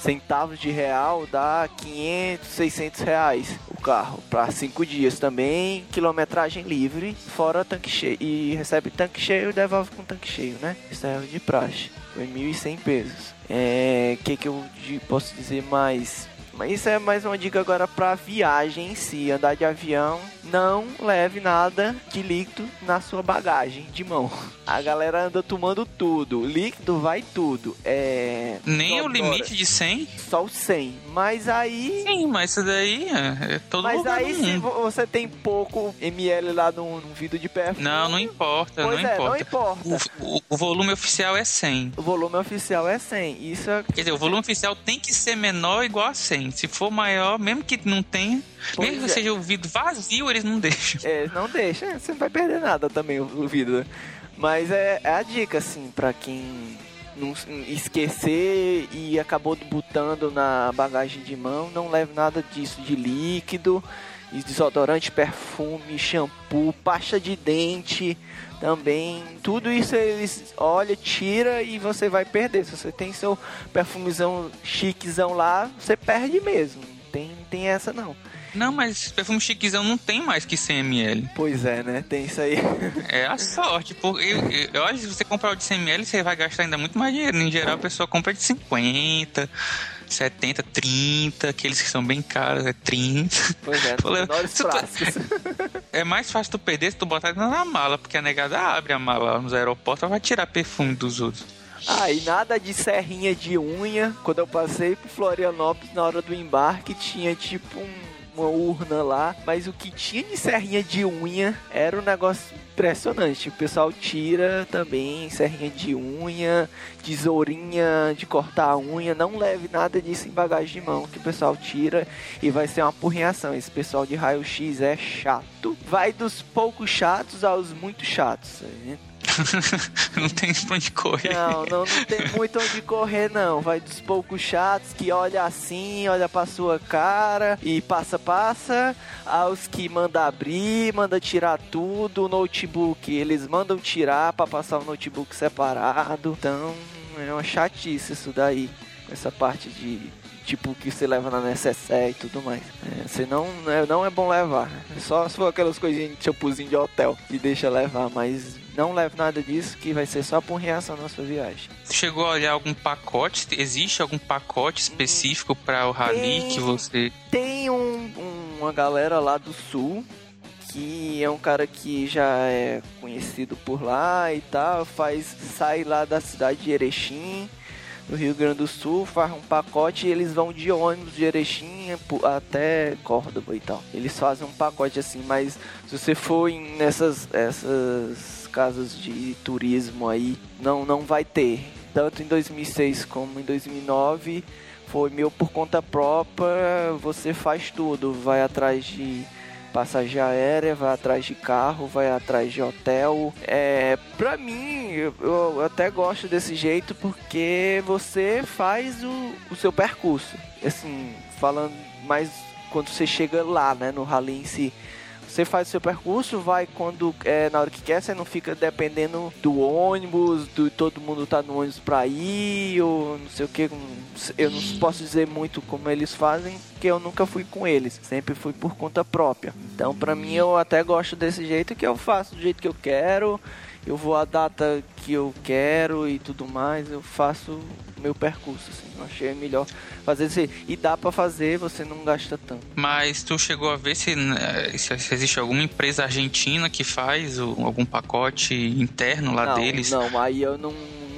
centavos de real, dá 500, 600 reais o carro. Para 5 dias também, quilometragem livre, fora tanque cheio. E recebe tanque cheio e devolve com tanque cheio, né? Isso é de praxe. Foi 1.100 pesos. É, que que eu posso dizer mais? Mas isso é mais uma dica agora pra viagem em si. Andar de avião, não leve nada de líquido na sua bagagem de mão. A galera anda tomando tudo. Líquido vai tudo. É. Nem o Desodora- limite de 100? Só o 100. Mas aí. Sim, mas isso daí é, é todo Mas lugar aí do se você tem pouco ml lá no, no vidro de perfume. Não, não importa, Pois não é, importa. não importa. O, o- o volume oficial é 100. O volume oficial é 100. Isso é. Quer dizer, o volume oficial tem que ser menor ou igual a 100. Se for maior, mesmo que não tenha, Pois mesmo que é. seja o vidro vazio, eles não deixam. É, não deixa, é, você não vai perder nada também o, o vidro. né? Mas é, é a dica, assim, pra quem não esquecer e acabou botando na bagagem de mão, não leve nada disso de líquido, desodorante, perfume, shampoo, pasta de dente também. Tudo isso eles olha, tira e você vai perder. Se você tem seu perfumezão chiquezão lá, você perde mesmo. Tem, tem essa não. Não, mas perfume chiquezão não tem mais que 100 ml. Pois é, né? Tem isso aí. É a sorte. Porque eu, eu, eu acho que se você comprar o de 100 ml, você vai gastar ainda muito mais dinheiro. Em geral, a pessoa compra de 50, 70, 30. Aqueles que são bem caros, é 30. Pois é, tu- frascos. É mais fácil tu perder se tu botar da mala, porque a negada abre a mala nos aeroportos, ela vai tirar perfume dos outros. Ah, e nada de serrinha de unha. Quando eu passei por Florianópolis na hora do embarque, tinha tipo um- uma urna lá. Mas o que tinha de serrinha de unha era um negócio impressionante. O pessoal tira também serrinha de unha, tesourinha de cortar a unha. Não leve nada disso em bagagem de mão, que o pessoal tira e vai ser uma apurrinhação. Esse pessoal de raio-x é chato. Vai dos poucos chatos aos muito chatos. né? não tem pra onde correr. Não, não, não tem muito onde correr, não. Vai dos poucos chatos que olha assim, olha pra sua cara e passa, passa. Aos que manda abrir, manda tirar tudo. O notebook, eles mandam tirar pra passar o notebook separado. Então, é uma chatice isso daí. Essa parte de. Tipo, que você leva na necessaire e tudo mais. É, você não, é- não é bom levar. Só se for aquelas coisinhas de shampoozinho de hotel que deixa levar, mas não leve nada disso que vai ser só por reação na sua viagem. Você chegou a olhar algum pacote? Existe algum pacote específico para o rally Tem. que você. Tem um- um- uma galera lá do sul que é um cara que já é conhecido por lá e tal, faz sai lá da cidade de Erechim, no Rio Grande do Sul, faz um pacote e eles vão de ônibus de Erechim até Córdoba e tal. Eles fazem um pacote assim, mas se você for em nessas essas casas de turismo aí, não não vai ter. Tanto em 2006 como em 2009 foi meu por conta própria, você faz tudo, vai atrás de passagem aérea, vai atrás de carro, vai atrás de hotel. É, pra mim, eu, eu até gosto desse jeito porque você faz o, o seu percurso. Assim, falando mais quando você chega lá, né, no rally em si. Você faz o seu percurso, vai quando é, na hora que quer, você não fica dependendo do ônibus, do todo mundo tá no ônibus pra ir, ou não sei o que. Eu não posso dizer muito como eles fazem, porque eu nunca fui com eles. Sempre fui por conta própria. Então, pra mim, eu até gosto desse jeito que eu faço do jeito que eu quero eu vou a data que eu quero e tudo mais, eu faço meu percurso, assim. Eu achei melhor fazer isso. E dá para fazer, você não gasta tanto. Mas tu chegou a ver se, né, se existe alguma empresa argentina que faz algum pacote interno lá não, deles? Não, aí eu não,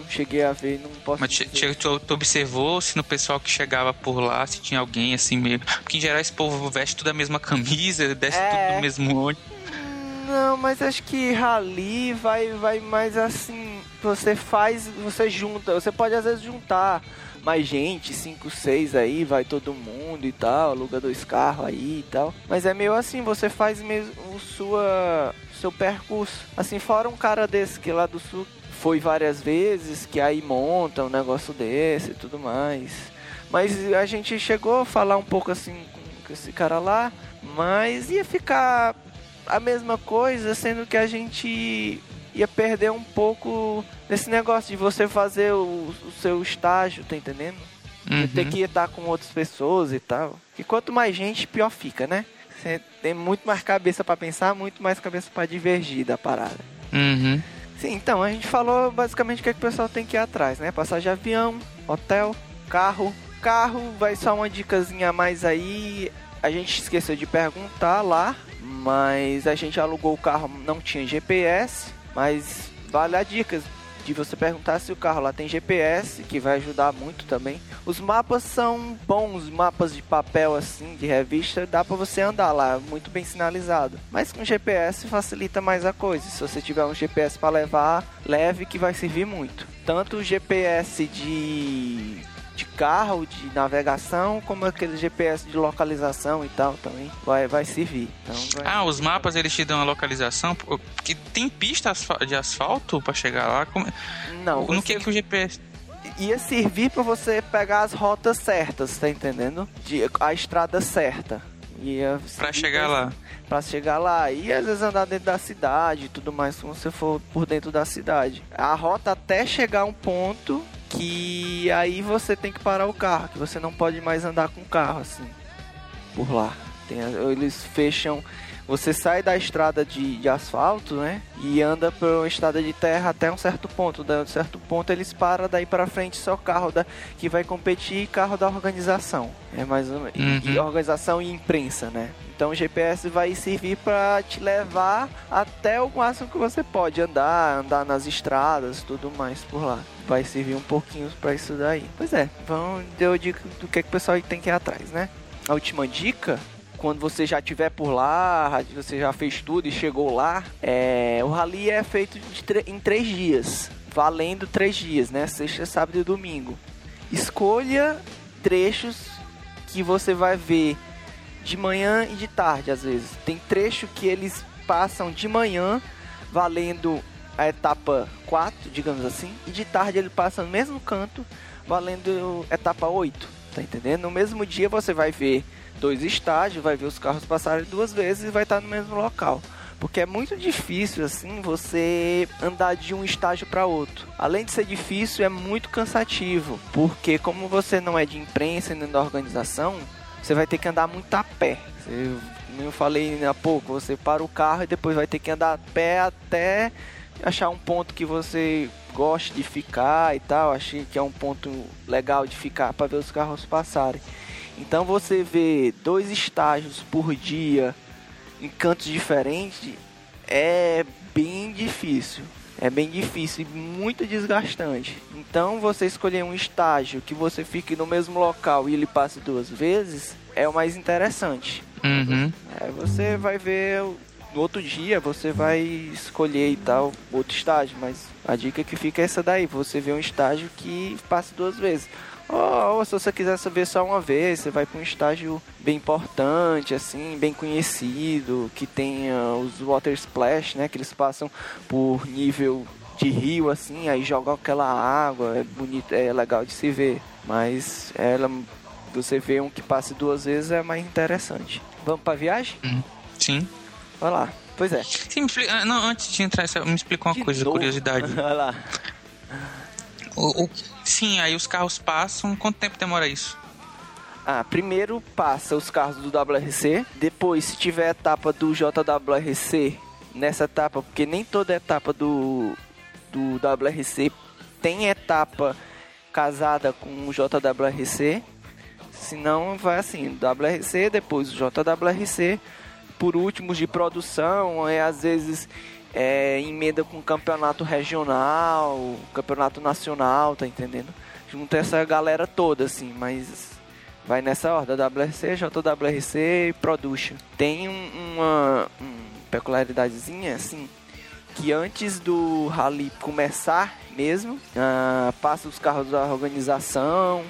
cheguei a ver, não posso. Mas dizer. Tu, tu, observou se no pessoal que chegava por lá, se tinha alguém assim meio. Porque em geral esse povo veste tudo a mesma camisa, desce é... tudo do mesmo ônibus. Não, mas acho que rally vai, vai mais assim. Você faz, você junta. Você pode às vezes juntar mais gente, 5, 6 aí, vai todo mundo e tal, aluga dois carros aí e tal. Mas é meio assim, você faz mesmo o sua seu percurso. Assim, fora um cara desse que lá do sul foi várias vezes, que aí monta um negócio desse e tudo mais. Mas a gente chegou a falar um pouco assim com esse cara lá, mas ia ficar a mesma coisa, sendo que a gente ia perder um pouco desse negócio de você fazer o, o seu estágio, tá entendendo? Uhum. Ter que estar com outras pessoas e tal. E quanto mais gente, pior fica, né? Você tem muito mais cabeça para pensar, muito mais cabeça para divergir da parada. Uhum. Sim, então, a gente falou basicamente o que, é que o pessoal tem que ir atrás, né? Passagem de avião, hotel, carro. Carro, vai só uma dicasinha a mais aí. A gente esqueceu de perguntar lá mas a gente alugou o carro, não tinha GPS, mas vale a dica de você perguntar se o carro lá tem GPS, que vai ajudar muito também. Os mapas são bons, mapas de papel assim, de revista, dá para você andar lá, muito bem sinalizado. Mas com GPS facilita mais a coisa. Se você tiver um GPS para levar, leve que vai servir muito. Tanto o GPS de de carro, de navegação, como aquele GPS de localização e tal também vai, vai servir. Então, vai... Ah, os mapas eles te dão a localização, porque tem pista de asfalto para chegar lá? Como... Não. No que, que o GPS ia servir para você pegar as rotas certas, tá entendendo? De, a estrada certa. Ia para chegar lá. Para chegar lá. E às vezes andar dentro da cidade e tudo mais, se você for por dentro da cidade. A rota até chegar a um ponto que aí você tem que parar o carro, que você não pode mais andar com o carro assim por lá. Tem, eles fecham. Você sai da estrada de, de, asfalto, né? E anda por uma estrada de terra até um certo ponto. Da um certo ponto eles param daí para frente só carro da, que vai competir carro da organização. É mais uma, uhum. e, e organização e imprensa, né? Então o GPS vai servir para te levar até o máximo que você pode andar, andar nas estradas, tudo mais por lá. Vai servir um pouquinho para isso daí. Pois é, vamos deu dica do que, é que o pessoal tem que ir atrás, né? A última dica quando você já estiver por lá, você já fez tudo e chegou lá, é, o rally é feito em três dias, valendo três dias, né? Sexta, sábado e domingo. Escolha trechos que você vai ver de manhã e de tarde, às vezes. Tem trecho que eles passam de manhã, valendo a etapa 4, digamos assim, e de tarde ele passa no mesmo canto, valendo etapa 8, tá entendendo? No mesmo dia você vai ver dois estágios, vai ver os carros passarem duas vezes e vai estar no mesmo local. Porque é muito difícil assim você andar de um estágio para outro. Além de ser difícil, é muito cansativo, porque como você não é de imprensa nem da organização, você vai ter que andar muito a pé. Como eu falei há pouco, você para o carro e depois vai ter que andar a pé até achar um ponto que você goste de ficar e tal. Achei que é um ponto legal de ficar para ver os carros passarem. Então você vê dois estágios por dia em cantos diferentes é bem difícil. É bem difícil e muito desgastante. Então, você escolher um estágio que você fique no mesmo local e ele passe duas vezes é o mais interessante. Uhum. Aí você vai ver no outro dia, você vai escolher e tal outro estágio, mas a dica que fica é essa daí: você vê um estágio que passe duas vezes. Ou, ou se você quiser saber só uma vez, você vai para um estágio bem importante, assim, bem conhecido, que tenha os water splash, né? Que eles passam por nível de rio, assim, aí jogam aquela água, é bonito, é legal de se ver. Mas ela, você vê um que passe duas vezes é mais interessante. Vamos pra viagem? Sim. Vai lá. Pois é. Sim, ah, não, antes de entrar, me explica uma De coisa, novo. curiosidade. Vai lá. O- o- sim, aí os carros passam. Quanto tempo demora isso? Ah, primeiro passa os carros do WRC, depois se tiver etapa do JWRC, nessa etapa, porque nem toda etapa do, do WRC tem etapa casada com o JWRC, senão vai assim, WRC, depois o JWRC, por últimos de produção, é às vezes é, emenda com campeonato regional, campeonato nacional, tá entendendo? Junta essa galera toda, assim, mas vai nessa ordem, WRC, JWRC e Production. Tem um- uma, peculiaridadezinha, assim, que antes do rally começar mesmo, ah, passa os carros da organização,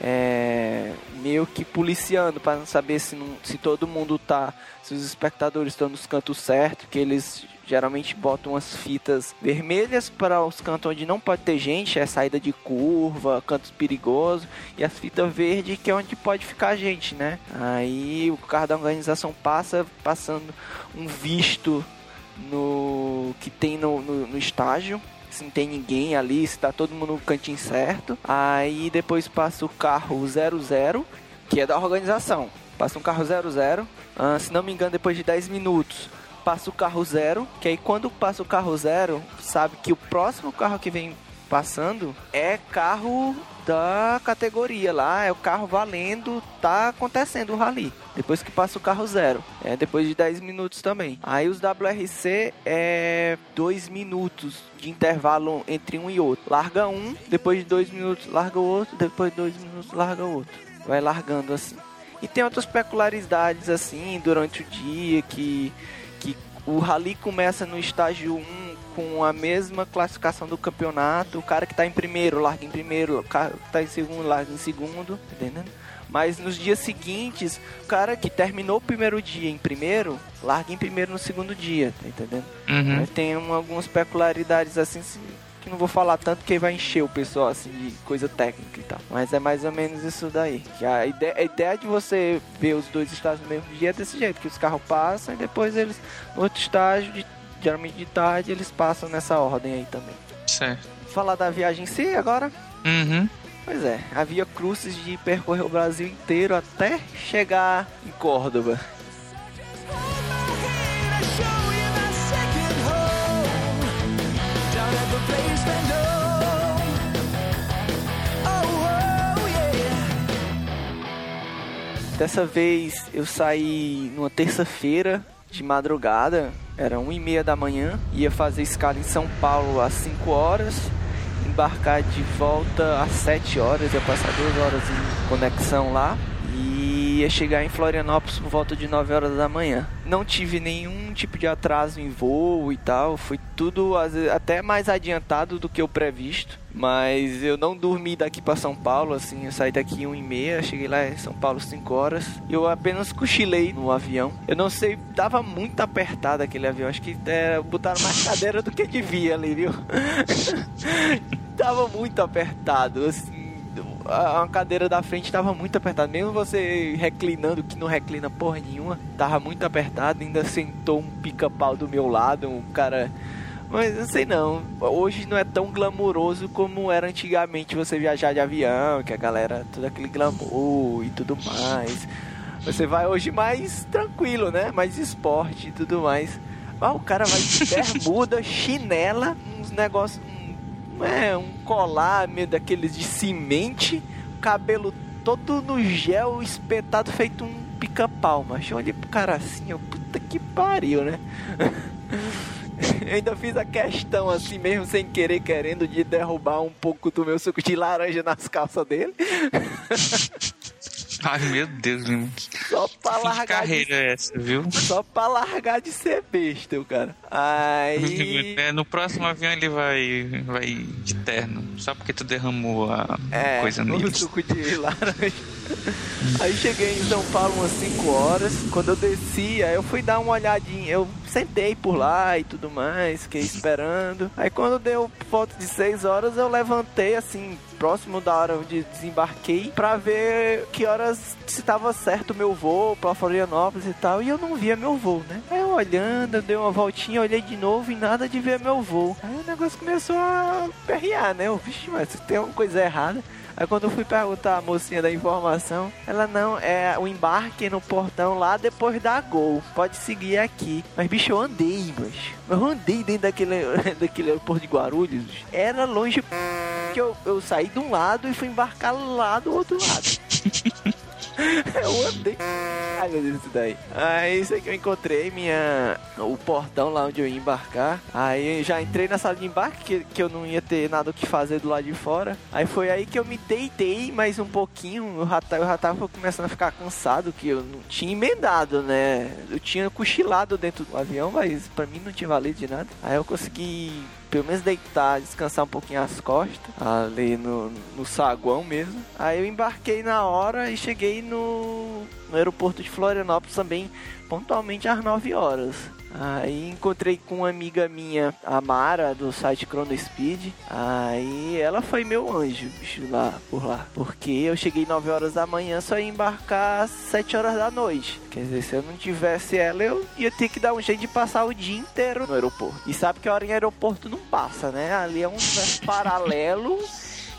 é, meio que policiando para saber se, não- se todo mundo tá, se os espectadores estão nos cantos certos, que eles geralmente botam umas fitas vermelhas para os cantos onde não pode ter gente, é saída de curva, cantos perigosos, e as fitas verdes que é onde pode ficar gente, né? Aí o carro da organização passa passando um visto no que tem no, no, no estágio se não tem ninguém ali, se tá todo mundo no cantinho certo. Aí depois passa o carro 00, que é da organização. Passa um carro 00, ah, se não me engano, depois de 10 minutos, passa o carro 0, que aí quando passa o carro 0, sabe que o próximo carro que vem passando é carro da categoria lá, é o carro valendo, tá acontecendo o rally. Depois que passa o carro zero, é depois de 10 minutos também. Aí os WRC é 2 minutos de intervalo entre um e outro. Larga um, depois de 2 minutos larga o outro, depois de 2 minutos larga o outro. Vai largando assim. E tem outras peculiaridades assim durante o dia que o rally começa no estágio 1 com a mesma classificação do campeonato. O cara que tá em primeiro larga em primeiro, o cara que tá em segundo larga em segundo, tá entendendo? Mas nos dias seguintes, o cara que terminou o primeiro dia em primeiro, larga em primeiro no segundo dia, tá entendendo? Uhum. Tem um- algumas peculiaridades assim que não vou falar tanto que vai encher o pessoal assim de coisa técnica e tal. Mas é mais ou menos isso daí. A, ideia, a ideia de você ver os dois estágios no mesmo dia é desse jeito, que os carros passam e depois eles, no outro estágio, de, geralmente de tarde, eles passam nessa ordem aí também. Certo. Falar da viagem em si agora? Uhum. Pois é, havia cruzes de percorrer o Brasil inteiro até chegar em Córdoba. Dessa vez eu saí numa terça-feira de madrugada, era 1 e meia da manhã, ia fazer escala em São Paulo às 5 horas, embarcar de volta às 7 horas, ia passar 2 horas em conexão lá e ia chegar em Florianópolis por volta de 9 horas da manhã. Não tive nenhum tipo de atraso em voo e tal, foi tudo até mais adiantado do que o previsto. Mas eu não dormi daqui para São Paulo, assim, eu saí daqui 1 e meia, cheguei lá em São Paulo 5 horas. Eu apenas cochilei no avião. Eu não sei, tava muito apertado aquele avião, acho que é, botaram mais cadeira do que devia ali, viu? tava muito apertado, assim. A a cadeira da frente tava muito apertada, mesmo você reclinando, que não reclina porra nenhuma, tava muito apertado. Ainda sentou um pica-pau do meu lado, um cara. Mas não sei não, hoje não é tão glamouroso como era antigamente você viajar de avião, que a galera, todo aquele glamour e tudo mais. Você vai hoje mais tranquilo, né? Mais esporte e tudo mais. Ah, o cara vai de bermuda, chinela, uns negócios, é, um colar meio daqueles de cimente, cabelo todo no gel, espetado, feito um pica-pau, mas eu olhei pro cara assim, eu, puta que pariu, né? Eu ainda fiz a questão assim mesmo, sem querer, querendo, de derrubar um pouco do meu suco de laranja nas calças dele. Ai, meu Deus, meu. Só pra Que largar carreira de, é essa, viu? Só pra largar de ser besta, cara. Aí. É, no próximo avião ele vai, vai de terno. Só porque tu derramou a É, coisa nele. suco de laranja. Aí cheguei em São Paulo umas 5 horas. Quando eu desci, aí eu fui dar uma olhadinha. Eu sentei por lá e tudo mais, fiquei esperando. Aí quando deu volta de 6 horas, eu levantei assim, próximo da hora onde desembarquei, pra ver que horas se tava certo o meu voo pra Florianópolis e tal. E eu não via meu voo, né? Aí eu olhando, dei uma voltinha, olhei de novo e nada de ver meu voo. Aí o negócio começou a perrear, né? Eu, vixe, mas tem alguma coisa errada. Aí quando eu fui perguntar à mocinha da informação, ela não, é o embarque no portão lá depois da Gol. Pode seguir aqui. Mas bicho, eu andei, mas eu andei dentro daquele, daquele aeroporto de Guarulhos. Era longe que eu, eu saí de um lado e fui embarcar lá do outro lado. Eu andei. Isso daí. Aí aí que eu encontrei minha. O portão lá onde eu ia embarcar. Aí já entrei na sala de embarque, que, que eu não ia ter nada o que fazer do lado de fora. Aí foi aí que eu me deitei mais um pouquinho. Eu já, eu já tava começando a ficar cansado, que eu não tinha emendado, né? Eu tinha cochilado dentro do avião, mas pra mim não tinha valido de nada. Aí eu consegui pelo menos deitar, descansar um pouquinho as costas, ali no, no saguão mesmo. Aí eu embarquei na hora e cheguei no, no aeroporto de Florianópolis também, pontualmente às 9 horas. Aí encontrei com uma amiga minha, a Mara, do site Chrono Speed. Aí ela foi meu anjo, bicho, lá por lá. Porque eu cheguei 9 horas da manhã, só ia embarcar às 7 horas da noite. Quer dizer, se eu não tivesse ela, eu ia ter que dar um jeito de passar o dia inteiro no aeroporto. E sabe que a hora em aeroporto não passa, né? Ali é um universo paralelo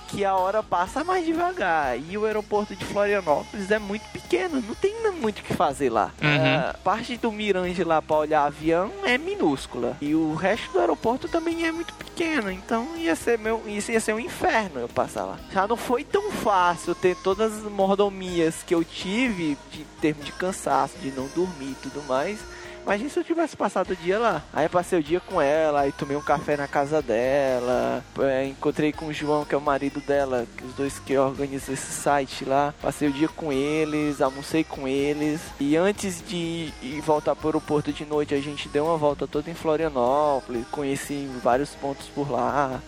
que a hora passa mais devagar. E o aeroporto de Florianópolis é muito pequeno, não tem muito o que fazer lá. Uhum. A parte do mirante lá pra olhar avião é minúscula. E o resto do aeroporto também é muito pequeno. Então ia ser, meu, isso ia ser um inferno eu passar lá. Já não foi tão fácil ter todas as mordomias que eu tive de termo de cansaço, de não dormir e tudo mais. Imagina se eu tivesse passado o dia lá. Aí passei o dia com ela, aí tomei um café na casa dela. é, encontrei com o João, que é o marido dela, os dois que organizam esse site lá. Passei o dia com eles, almocei com eles. E antes de ir voltar para o aeroporto de noite, a gente deu uma volta toda em Florianópolis. Conheci vários pontos por lá.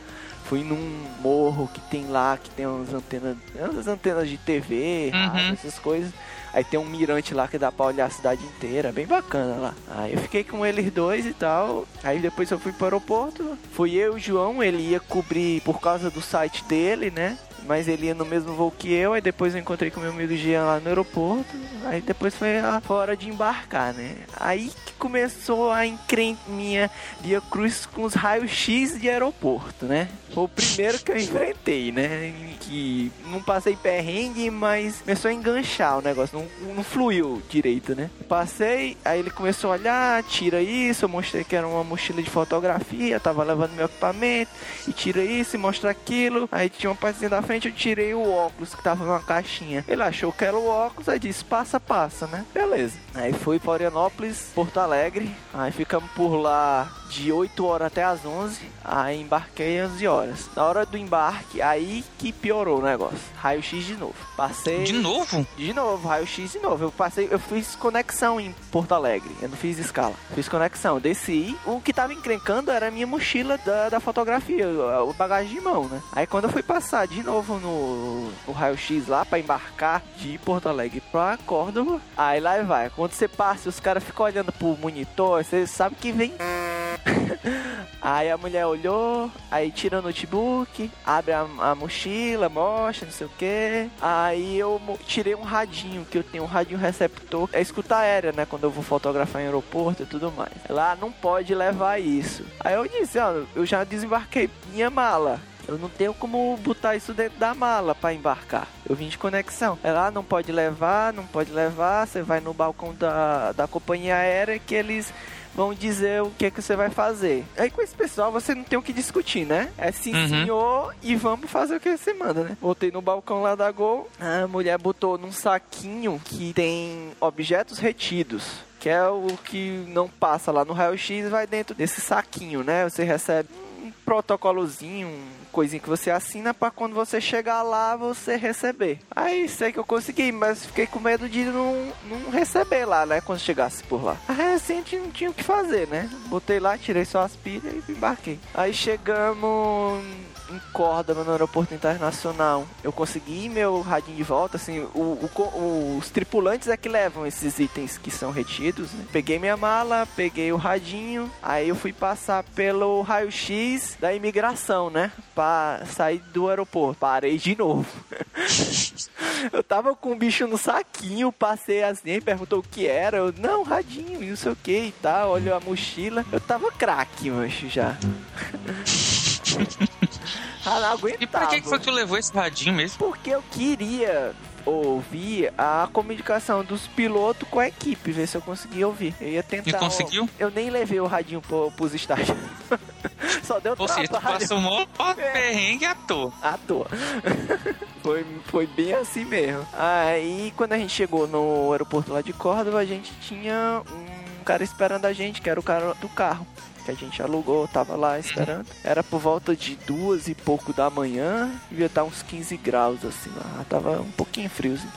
Fui num morro que tem lá, que tem umas antenas, umas antenas de TV, Uhum. rádio, essas coisas. Aí tem um mirante lá que dá pra olhar a cidade inteira, bem bacana lá. Aí eu fiquei com eles dois e tal. Aí depois eu fui pro aeroporto. Fui eu e o João, ele ia cobrir por causa do site dele, né? Mas ele ia no mesmo voo que eu, aí depois eu encontrei com meu amigo Jean lá no aeroporto. Aí depois foi a hora de embarcar, né? Aí que começou a encrenca minha Via Cruz com os raios-x de aeroporto, né? Foi o primeiro que eu enfrentei, né? Que não passei perrengue, mas começou a enganchar o negócio, não, não fluiu direito, né? Passei, aí ele começou a olhar, tira isso, eu mostrei que era uma mochila de fotografia, tava levando meu equipamento, e tira isso e mostra aquilo. Aí tinha uma partezinha da frente, eu tirei o óculos que tava numa caixinha. Ele achou que era o óculos, aí disse, passa, passa, né? Beleza. Aí fui para Florianópolis, Porto Alegre, aí ficamos por lá de 8 horas até as 11, aí embarquei às 11 horas. Na hora do embarque, aí que piorou o negócio. Raio-X de novo. Passei De novo? de novo, raio-x de novo. Eu passei, eu fiz conexão em Porto Alegre. Eu não fiz escala. Fiz conexão, desci. O que tava encrencando era a minha mochila da, da fotografia, o bagagem de mão, né? Aí quando eu fui passar de novo no, no raio-x lá pra embarcar de Porto Alegre pra Córdoba, aí lá vai. Quando você passa, os caras ficam olhando pro monitor, você sabe que vem Aí a mulher olhou, aí tira o notebook, abre a, a mochila, mostra, não sei o que. Aí eu tirei um radinho, que eu tenho um radinho receptor. É escuta aérea, né? Quando eu vou fotografar em aeroporto e tudo mais. Lá não pode levar isso. Aí eu disse, ó, eu já desembarquei minha mala. Eu não tenho como botar isso dentro da mala para embarcar. Eu vim de conexão. Ela não pode levar, não pode levar. Você vai no balcão da, da companhia aérea que eles vão dizer o que é que você vai fazer. Aí com esse pessoal você não tem o que discutir, né? É sim, Uhum. senhor, e vamos fazer o que você manda, né? Voltei no balcão lá da Gol, a mulher botou num saquinho que tem objetos retidos. Que é o que não passa lá no raio-x vai dentro desse saquinho, né? Você recebe protocolozinho, coisinha que você assina pra quando você chegar lá você receber. Aí sei que eu consegui, mas fiquei com medo de não, não receber lá, né? Quando chegasse por lá. A recente não tinha o que fazer, né? Botei lá, tirei só as pilhas e embarquei. Aí chegamos em Córdoba, no aeroporto internacional. Eu consegui meu radinho de volta, assim, o- o os tripulantes é que levam esses itens que são retidos, né? Peguei minha mala, peguei o radinho, aí eu fui passar pelo raio-x da imigração, né? Pra sair do aeroporto. Parei de novo. eu tava com o bicho no saquinho, passei assim, perguntou o que era. Eu, não, radinho, não sei o que e tal. Olhou a mochila. Eu tava craque, mancho, já. ah, não aguentava. E pra que, foi que tu levou esse radinho mesmo? Porque eu queria ouvir a comunicação dos pilotos com a equipe, ver se eu conseguia ouvir. Eu ia tentar. E conseguiu? Eu nem levei o radinho pro, pros estágios. Só deu Ou seja, tu trabalho. passou um monte perrengue à toa. À toa. foi, foi bem assim mesmo. Aí, quando a gente chegou no aeroporto lá de Córdoba, a gente tinha um cara esperando a gente, que era o cara do carro. Que a gente alugou, tava lá esperando. Era por volta de duas e pouco da manhã. Devia estar uns 15 graus assim lá. Tava um pouquinho friozinho.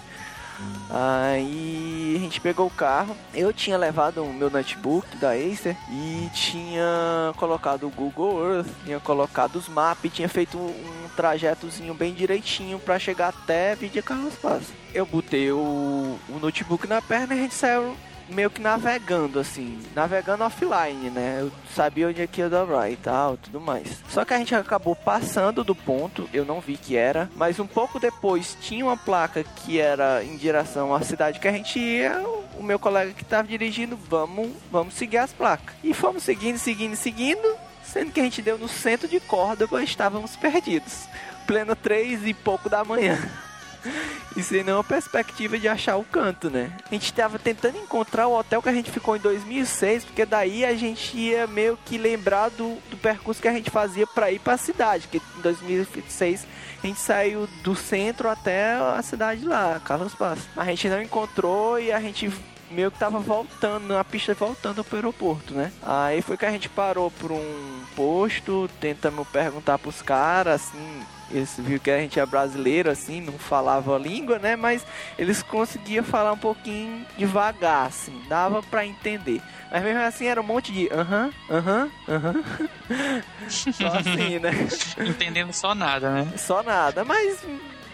Aí a gente pegou o carro. Eu tinha levado o meu notebook da Acer e tinha colocado o Google Earth, tinha colocado os mapas e tinha feito um trajetozinho bem direitinho para chegar até Vídea Carlos Paz. Eu botei o, o notebook na perna e a gente saiu meio que navegando assim, navegando offline, né? Eu sabia onde é que ia dobrar e tal, tudo mais. Só que a gente acabou passando do ponto, eu não vi que era, mas um pouco depois tinha uma placa que era em direção à cidade que a gente ia. O meu colega que estava dirigindo, vamos, vamos seguir as placas. E fomos seguindo, seguindo, seguindo, sendo que a gente deu no centro de Córdoba, estávamos perdidos. Pleno três e pouco da manhã. E sem nenhuma perspectiva de achar o canto, né? A gente tava tentando encontrar o hotel que a gente ficou em 2006, porque daí a gente ia meio que lembrar do, do percurso que a gente fazia para ir para a cidade, que em 2006 a gente saiu do centro até a cidade lá, Carlos Paz. A gente não encontrou e a gente meio que tava voltando, na pista voltando pro aeroporto, né? Aí foi que a gente parou por um posto, tentando perguntar pros caras, assim, eles viram que a gente é brasileiro, assim, não falava a língua, né? Mas eles conseguiam falar um pouquinho devagar, assim, dava pra entender. Mas mesmo assim era um monte de aham, aham, aham. Só assim, né? Entendendo só nada, né? Só nada, mas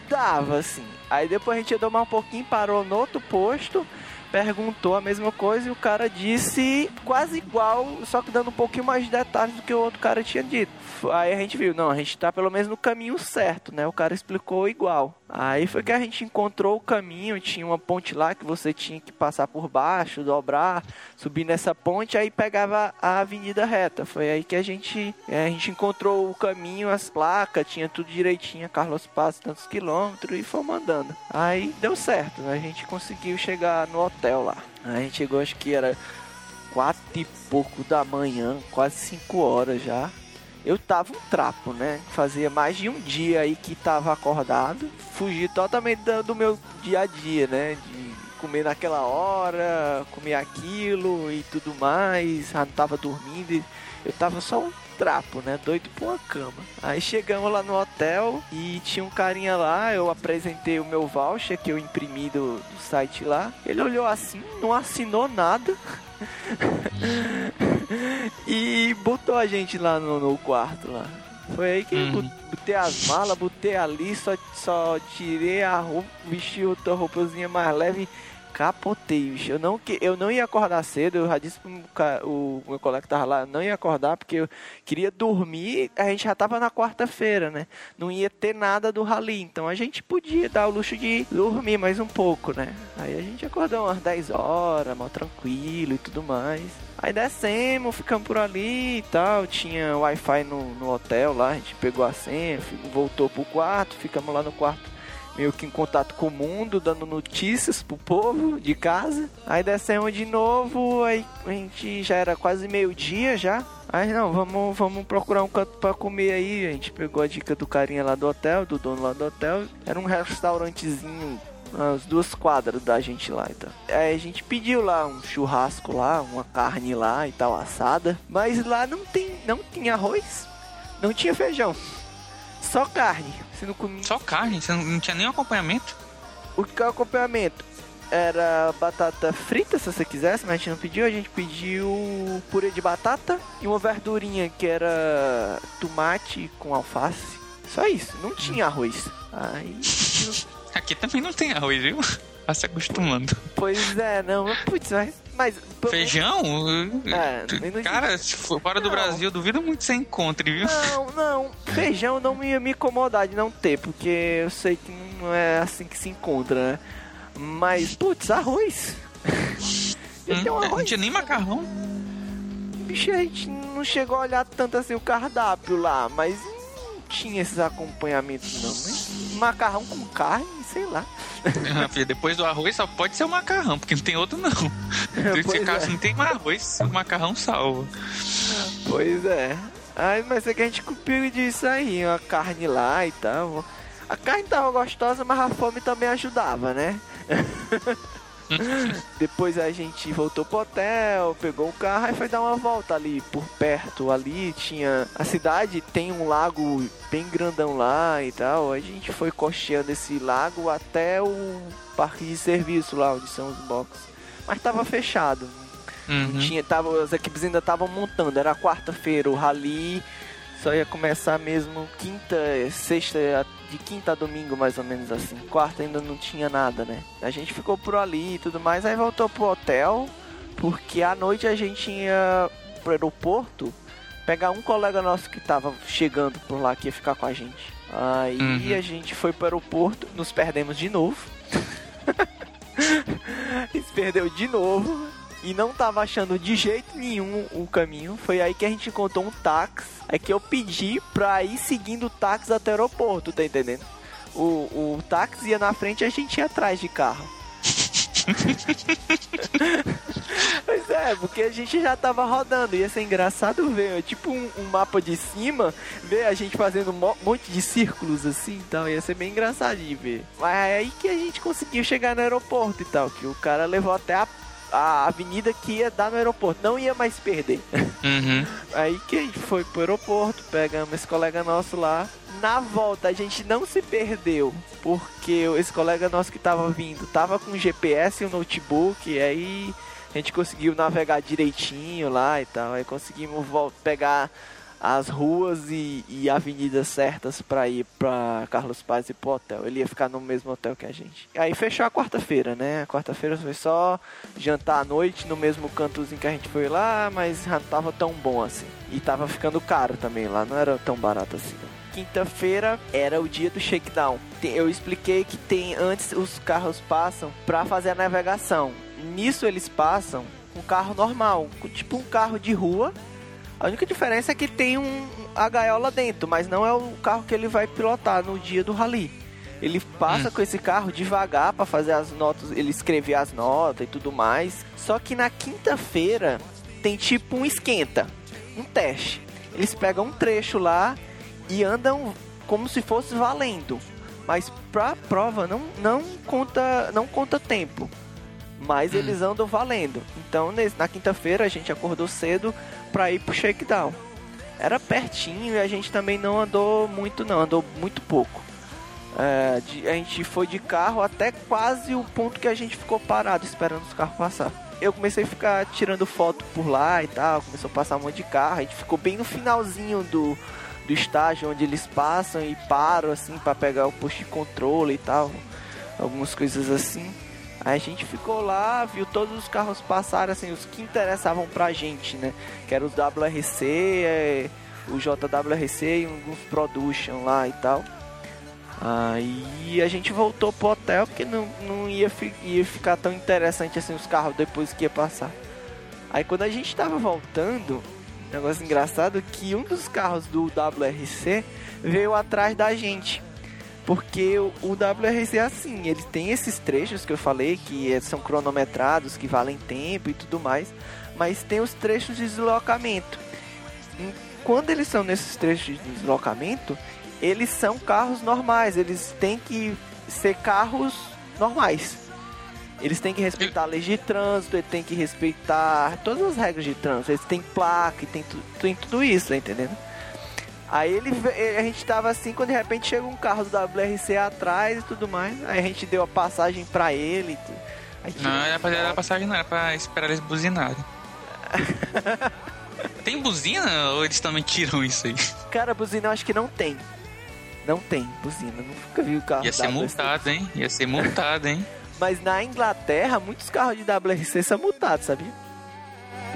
dava, assim. Aí depois a gente ia domar um pouquinho, parou no outro posto, perguntou a mesma coisa e o cara disse quase igual, só que dando um pouquinho mais de detalhes do que o outro cara tinha dito. Aí a gente viu, não, a gente tá pelo menos no caminho certo, né? O cara explicou igual. Aí foi que a gente encontrou o caminho, tinha uma ponte lá que você tinha que passar por baixo, dobrar, subir nessa ponte, aí pegava a avenida reta. Foi aí que a gente, é, a gente encontrou o caminho, as placas, tinha tudo direitinho, Carlos Paz, tantos quilômetros, e fomos andando. Aí deu certo, a gente conseguiu chegar no hotel lá. A gente chegou, acho que era quatro e pouco da manhã, quase cinco horas já. Eu tava um trapo, né? Fazia mais de um dia aí que tava acordado. Fugi totalmente do, do meu dia a dia, né? De comer naquela hora, comer aquilo e tudo mais. Já não tava dormindo. Eu tava só um trapo, né? Doido por uma cama. Aí chegamos lá no hotel e tinha um carinha lá. Eu apresentei o meu voucher que eu imprimi do, do site lá. Ele olhou assim, não assinou nada. e botou a gente lá no, no quarto lá. Foi aí que Uhum. botei as malas, botei ali, só, só tirei a roupa, vesti outra roupazinha mais leve capotei, bicho. Eu não, que- eu não ia acordar cedo, eu já disse pro o meu colega que tava lá, eu não ia acordar porque eu queria dormir, a gente já tava na quarta-feira, né? Não ia ter nada do rally, então a gente podia dar o luxo de dormir mais um pouco, né? Aí a gente acordou umas 10 horas, mal tranquilo e tudo mais. Aí descemos, ficamos por ali e tal. Tinha Wi-Fi no, no hotel lá, a gente pegou a senha, voltou pro quarto, ficamos lá no quarto meio que em contato com o mundo, dando notícias pro povo de casa. Aí descemos de novo, aí a gente já era quase meio-dia já. Aí não, vamos, vamos procurar um canto pra comer aí. A gente pegou a dica do carinha lá do hotel, do dono lá do hotel. Era um restaurantezinho umas duas quadras da gente lá então. Aí a gente pediu lá um churrasco lá, uma carne lá e tal assada, mas lá não tem, não tinha arroz, não tinha feijão. Só carne. Você não comia. Só carne? Você não, não tinha nenhum acompanhamento? O que é o acompanhamento? Era batata frita, se você quisesse, mas a gente não pediu. A gente pediu purê de batata e uma verdurinha que era tomate com alface. Só isso, não tinha arroz. Aí. Aqui também não tem arroz, viu? Tá se acostumando. Pois é, não, putz, mas. mas Feijão? É, não Cara, se for fora do Não. Brasil, duvido muito que você encontre, viu? Não, não. Feijão não me, me incomodar de não ter, porque eu sei que não é assim que se encontra, né? Mas, putz, arroz. Hum, um é, não arroz. tinha nem macarrão. Bicho, a gente não chegou a olhar tanto assim o cardápio lá, mas não tinha esses acompanhamentos não. Mas macarrão com carne, sei lá. Ah, Depois do arroz só pode ser o macarrão, porque não tem outro não. Se Pois caso é. não tem mais arroz, o macarrão salva. Pois é. Ai, mas é que a gente cupiu disso aí, uma carne lá e tal. A carne tava gostosa, mas a fome também ajudava, né? Depois a gente voltou pro hotel, pegou o carro e foi dar uma volta ali por perto. Ali tinha. A cidade tem um lago bem grandão lá e tal. A gente foi cocheando esse lago até o parque de serviço lá, onde são os boxes. Mas tava fechado. Uhum. Tinha, tava, as equipes ainda estavam montando, era quarta-feira, o rally só ia começar mesmo quinta, sexta, de quinta a domingo mais ou menos assim. Quarta ainda não tinha nada, né? A gente ficou por ali e tudo mais, aí voltou pro hotel, porque à noite a gente ia pro aeroporto pegar um colega nosso que tava chegando por lá que ia ficar com a gente. Aí Uhum. a gente foi pro aeroporto, nos perdemos de novo. Se perdeu de novo e não tava achando de jeito nenhum o caminho. Foi aí que a gente encontrou um táxi. É que eu pedi pra ir seguindo o táxi até o aeroporto, tá entendendo? O, o táxi ia na frente e a gente ia atrás de carro. pois é, porque a gente já tava rodando. Ia ser engraçado ver, tipo um, um mapa de cima, ver a gente fazendo um mo- monte de círculos assim e tal. Ia ser bem engraçado de ver. Mas é aí que a gente conseguiu chegar no aeroporto e tal. Que o cara levou até a, a avenida que ia dar no aeroporto. Não ia mais perder. Uhum. Aí que a gente foi pro aeroporto, pegamos esse colega nosso lá. Na volta a gente não se perdeu, porque esse colega nosso que tava vindo tava com GPS e um notebook, e aí a gente conseguiu navegar direitinho lá e tal. Aí conseguimos pegar as ruas e, e avenidas certas pra ir pra Carlos Paz e pro hotel. Ele ia ficar no mesmo hotel que a gente. Aí fechou a quarta-feira, né? Quarta-feira foi só jantar à noite no mesmo cantozinho que a gente foi lá, mas já não tava tão bom assim. E tava ficando caro também lá, não era tão barato assim. Quinta-feira era o dia do shakedown. Eu expliquei que tem antes os carros passam pra fazer a navegação. Nisso eles passam com carro normal, tipo um carro de rua. A única diferença é que tem um a gaiola dentro, mas não é o carro que ele vai pilotar no dia do rally. Ele passa Hum. com esse carro devagar pra fazer as notas, ele escrever as notas e tudo mais. Só que na quinta-feira tem tipo um esquenta, um teste. Eles pegam um trecho lá e andam como se fosse valendo. Mas pra prova não, não conta não conta tempo. Mas Hum. eles andam valendo. Então na quinta-feira a gente acordou cedo pra ir pro shakedown. Era pertinho e a gente também não andou muito não, andou muito pouco. É, de- a gente foi de carro até quase o ponto que a gente ficou parado esperando os carros passar. Eu comecei a ficar tirando foto por lá e tal, começou a passar um monte de carro, a gente ficou bem no finalzinho do, do estágio onde eles passam e param assim para pegar o posto de controle e tal, algumas coisas assim. A gente ficou lá, viu todos os carros passarem, assim, os que interessavam pra gente, né? Que eram os WRC, é, o JWRC e alguns Production lá e tal. Aí a gente voltou pro hotel porque não, não ia, fi- ia ficar tão interessante assim os carros depois que ia passar. Aí quando a gente tava voltando, negócio engraçado que um dos carros do WRC veio atrás da gente. Porque o, o WRC é assim, ele tem esses trechos que eu falei, que é, são cronometrados, que valem tempo e tudo mais, mas tem os trechos de deslocamento. E quando eles são nesses trechos de deslocamento, eles são carros normais, eles têm que ser carros normais. Eles têm que respeitar a lei de trânsito, eles têm que respeitar todas as regras de trânsito, eles têm placa, tem, tu, tem tudo isso, tá entendendo? Aí ele, a gente tava assim, quando de repente chega um carro do WRC atrás e tudo mais, aí a gente deu a passagem pra ele. Não, era pra dar a passagem, não, era pra esperar eles buzinarem. tem buzina ou eles também tiram isso aí? Cara, buzina eu acho que não tem. Não tem buzina, nunca vi o carro. Ia ser multado, hein? Ia ser multado, hein? Mas na Inglaterra, muitos carros de WRC são multados, sabia?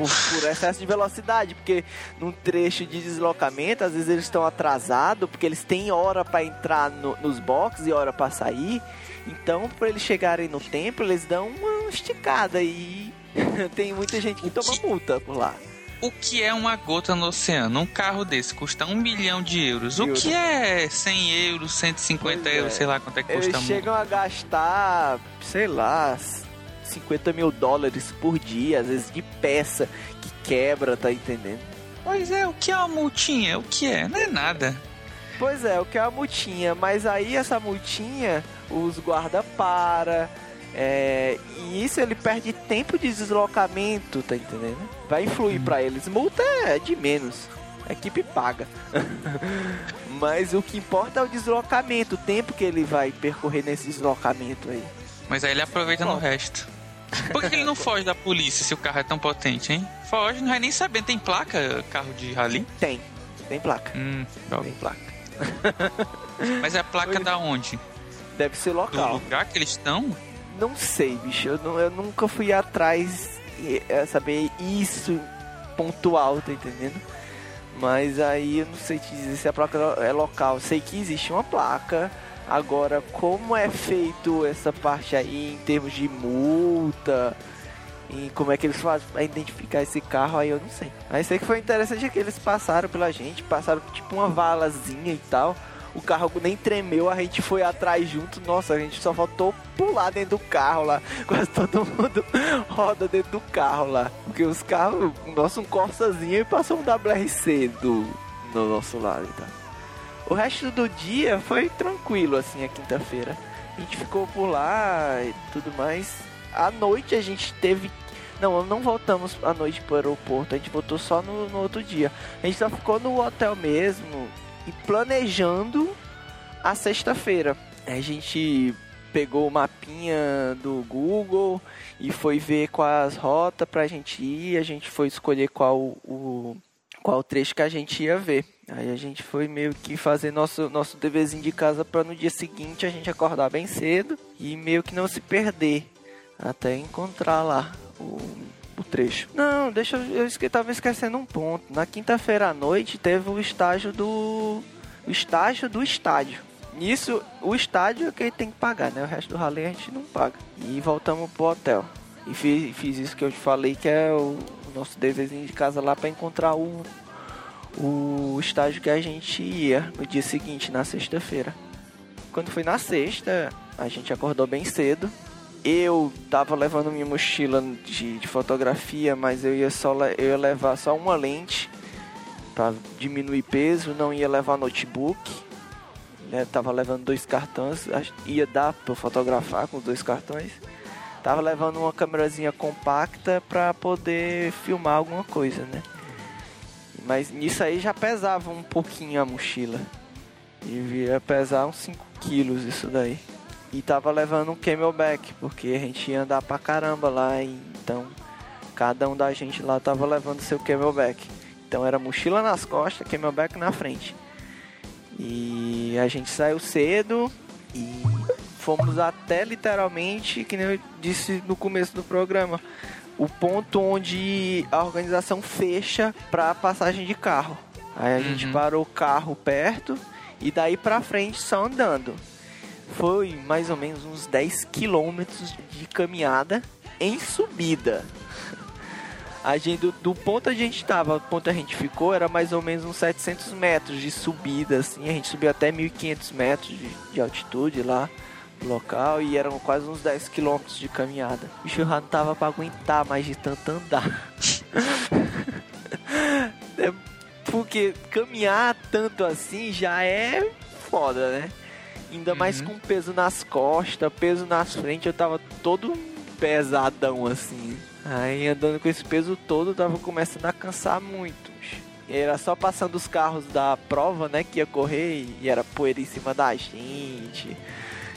Por, por, excesso de velocidade, porque num trecho de deslocamento, às vezes eles estão atrasados, porque eles têm hora para entrar no, nos boxes e hora para sair. Então, para eles chegarem no tempo, eles dão uma esticada e tem muita gente que toma multa por lá o que é uma gota no oceano? Um carro desse custa um milhão de euros. O que é 100 euros, 150 pois euros, é. sei lá quanto é que custa. Eles chegam a gastar, sei lá, 50 mil dólares por dia, às vezes de peça que quebra, tá entendendo? Pois é, o que é uma multinha? O que é? Não é nada. Pois é, o que é uma multinha? Mas aí essa multinha, os guarda para, é, e isso ele perde tempo de deslocamento, tá entendendo? Vai influir hum. para eles. Multa é de menos. A equipe paga. Mas o que importa é o deslocamento, o tempo que ele vai percorrer nesse deslocamento aí. Mas aí ele aproveita no resto. Por que ele não foge da polícia se o carro é tão potente, hein? Foge, não vai nem saber. Tem placa carro de rally? Tem. Tem placa. Hum, tem placa. Mas é a placa da onde? Deve ser local. Do lugar que eles estão? Não sei, bicho. Eu, não, eu nunca fui atrás é, saber isso pontual, tá entendendo? Mas aí eu não sei te dizer se a placa é local. sei que existe uma placa. Agora, como é feito essa parte aí em termos de multa e como é que eles fazem para identificar esse carro, aí eu não sei. Aí sei que foi interessante que eles passaram pela gente, passaram tipo uma valazinha e tal o carro nem tremeu, a gente foi atrás junto. Nossa, a gente só faltou pular dentro do carro lá. Quase todo mundo roda dentro do carro lá. Porque os carros, nossa, um Corsazinho e passou um WRC do, no nosso lado então. O resto do dia foi tranquilo, assim, a quinta-feira. A gente ficou por lá e tudo mais. À noite a gente teve não, não voltamos à noite para o aeroporto, a gente voltou só no, no, outro dia. A gente só ficou no hotel mesmo, e planejando a sexta-feira. A gente pegou o mapinha do Google e foi ver quais rotas pra gente ir, a gente foi escolher qual o qual trecho que a gente ia ver. Aí a gente foi meio que fazer nosso, nosso deverzinho de casa para no dia seguinte a gente acordar bem cedo e meio que não se perder até encontrar lá o, o trecho. Não, deixa eu, eu tava esquecendo um ponto. Na quinta-feira à noite teve o estágio do o estágio do estádio. Nisso, o estádio é que tem que pagar, né? O resto do rally a gente não paga. E voltamos pro hotel. E fiz, fiz isso que eu te falei, que é o, o nosso deverzinho de casa lá para encontrar o, o estágio que a gente ia no dia seguinte, na sexta-feira. Quando foi na sexta, a gente acordou bem cedo. Eu tava levando minha mochila de, de fotografia, mas eu ia só eu ia levar só uma lente para diminuir peso, não ia levar notebook, né? Tava levando dois cartões, ia dar para fotografar com os dois cartões. Tava levando uma câmerazinha compacta para poder filmar alguma coisa, né? Mas nisso aí já pesava um pouquinho a mochila. E ia pesar uns 5 quilos isso daí. E tava levando um camelback, porque a gente ia andar pra caramba lá, então cada um da gente lá tava levando seu camelback. Então era mochila nas costas, camelback na frente. E a gente saiu cedo e fomos até literalmente, que nem eu disse no começo do programa, o ponto onde a organização fecha para passagem de carro. Aí a uhum. gente parou o carro perto e daí para frente só andando. Foi mais ou menos uns 10 quilômetros de caminhada em subida. A gente, do, do ponto a gente tava, do ponto a gente ficou, era mais ou menos uns 700 metros de subida, assim. A gente subiu até 1.500 metros de, de altitude lá local e eram quase uns 10 quilômetros de caminhada. O bicho já não tava pra aguentar mais de tanto andar. é porque caminhar tanto assim já é foda, né? Ainda mais Uhum. com peso nas costas, peso nas frentes, eu tava todo pesadão assim. Aí andando com esse peso todo, eu tava começando a cansar muito. Era só passando os carros da prova, né, que ia correr e era poeira em cima da gente.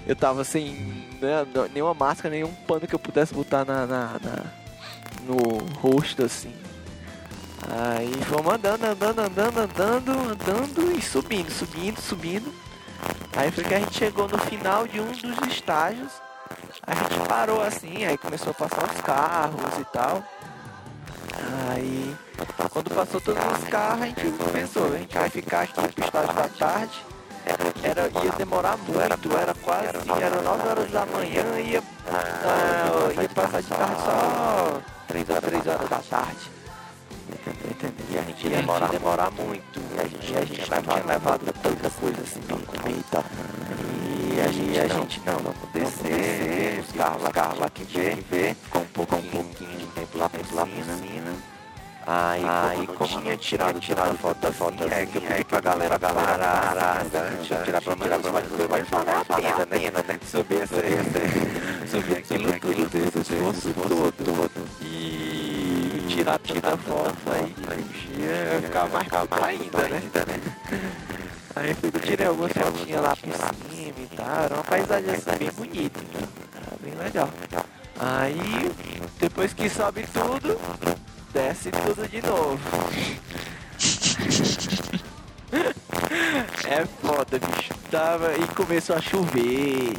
Eu tava sem né, nenhuma máscara, nenhum pano que eu pudesse botar na, na- na- no rosto assim. Aí fomos andando, andando, andando, andando, andando e subindo, subindo, subindo. Aí foi que a gente chegou no final de um dos estágios. A gente parou assim, aí começou a passar os carros e tal. Aí, quando passou todos os carros, a gente pensou, a gente vai ficar aqui pro estágio da tarde. Era, ia demorar muito, era quase, era 9 horas da manhã, ia, ah, ia passar de tarde só 3 horas, 3 horas da tarde. Entendeu? E a gente ia demorar, demorar muito. E a gente, e a gente tinha levado tanta coisa assim pra comer e tal. E a gente, a gente não, vamos descer, os carros lá, carros lá que vê, vê, com um pouco, um pouquinho de tempo lá, tempo lá por cima. Aí, aí como tinha tirado, tirado foto da foto, é que eu pedi pra galera, galera, tinha tirar pra tirar pra mais vai valer a pena, né, né, subir essa, subir aquilo, aquilo, desse esforço todo, todo. E tirar, tirar foto, aí, ia ficar mais calma ainda, né. Aí fui, tirei algumas fotinhas lá por cima e tal, era uma paisagem assim bem bonita, então, era bem legal. Aí, depois que sobe tudo, desce tudo de novo. É foda, bicho. Tava, e começou a chover e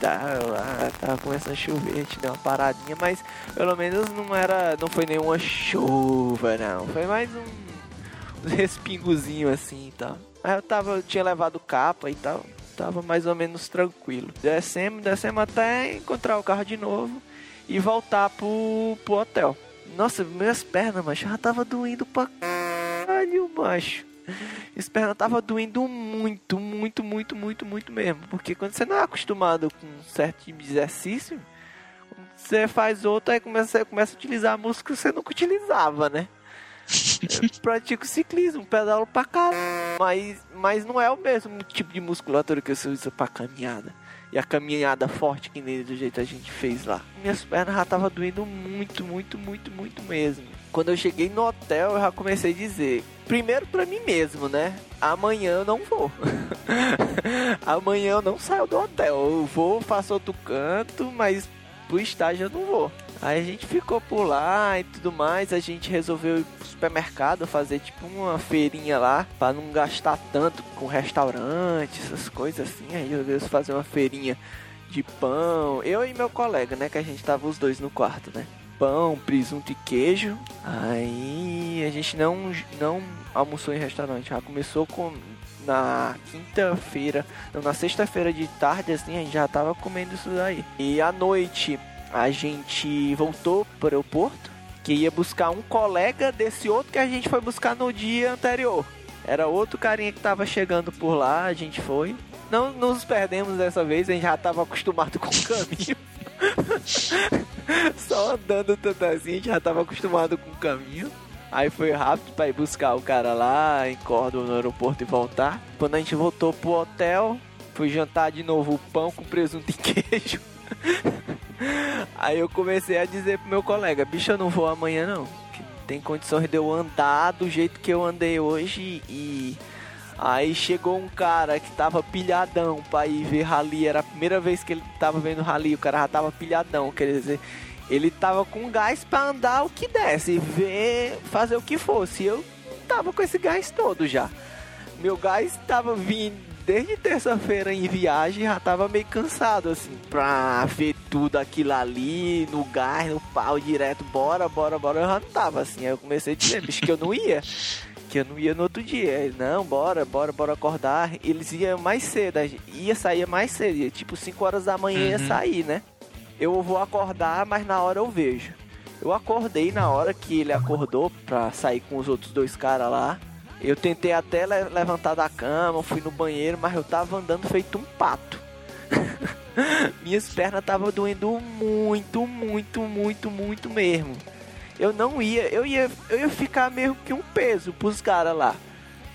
tal. Ah, tava começando a chover, a gente deu uma paradinha, mas pelo menos não era. não foi nenhuma chuva, não. Foi mais um, um respingozinho assim tal. Aí eu tava, eu tinha levado capa e tal. Tava mais ou menos tranquilo. Descemos, descemos até encontrar o carro de novo e voltar pro, pro hotel. Nossa, minhas pernas, macho, já tava doendo pra caralho, macho. Minhas pernas tava doendo muito, muito, muito, muito, muito mesmo. Porque quando você não é acostumado com um certo tipo de exercício, você faz outro, aí começa, você começa a utilizar músculos que você nunca utilizava, né? Eu pratico ciclismo, pedalo pra caralho. Mas, mas não é o mesmo tipo de musculatura que você usa pra caminhada. E a caminhada forte que nem do jeito a gente fez lá. Minhas pernas já tava doendo muito, muito, muito, muito mesmo. Quando eu cheguei no hotel, eu já comecei a dizer, primeiro pra mim mesmo, né? Amanhã eu não vou. Amanhã eu não saio do hotel. Eu vou, faço outro canto, mas pro estágio eu não vou. Aí a gente ficou por lá e tudo mais. A gente resolveu ir pro supermercado fazer tipo uma feirinha lá pra não gastar tanto com restaurante, essas coisas assim. Aí resolvi fazer uma feirinha de pão. Eu e meu colega, né? Que a gente tava os dois no quarto, né? Pão, presunto e queijo. Aí a gente não, não almoçou em restaurante. Já começou com na quinta-feira, na sexta-feira de tarde, assim, a gente já tava comendo isso daí. E à noite a gente voltou pro aeroporto, que ia buscar um colega desse outro que a gente foi buscar no dia anterior. Era outro carinha que tava chegando por lá, a gente foi. Não nos perdemos dessa vez, a gente já tava acostumado com o caminho. Só andando tanto assim, a gente já tava acostumado com o caminho. Aí foi rápido pra ir buscar o cara lá em Córdoba no aeroporto e voltar. Quando a gente voltou pro hotel, fui jantar de novo o pão com presunto e queijo. Aí eu comecei a dizer pro meu colega, bicho, eu não vou amanhã não. Tem condições de eu andar do jeito que eu andei hoje e. Aí chegou um cara que tava pilhadão pra ir ver rally. Era a primeira vez que ele tava vendo rally, o cara já tava pilhadão, quer dizer, ele tava com gás pra andar o que desse, ver, fazer o que fosse. Eu tava com esse gás todo já. Meu gás tava vindo desde terça-feira em viagem, já tava meio cansado, assim, pra ver tudo aquilo ali, no gás, no pau, direto, bora, bora, bora, eu já não tava, assim, aí eu comecei a dizer, bicho, que eu não ia, que eu não ia no outro dia, Aí, não, bora, bora, bora acordar, eles iam mais cedo, ia sair mais cedo, ia, tipo 5 horas da manhã ia Uhum. sair, né, eu vou acordar, mas na hora eu vejo. Eu acordei na hora que ele acordou pra sair com os outros dois caras lá. Eu tentei até le levantar da cama, fui no banheiro, mas eu tava andando feito um pato. Minhas pernas estavam doendo muito, muito, muito, muito mesmo. Eu não ia, eu ia, eu ia ficar meio que um peso pros caras lá.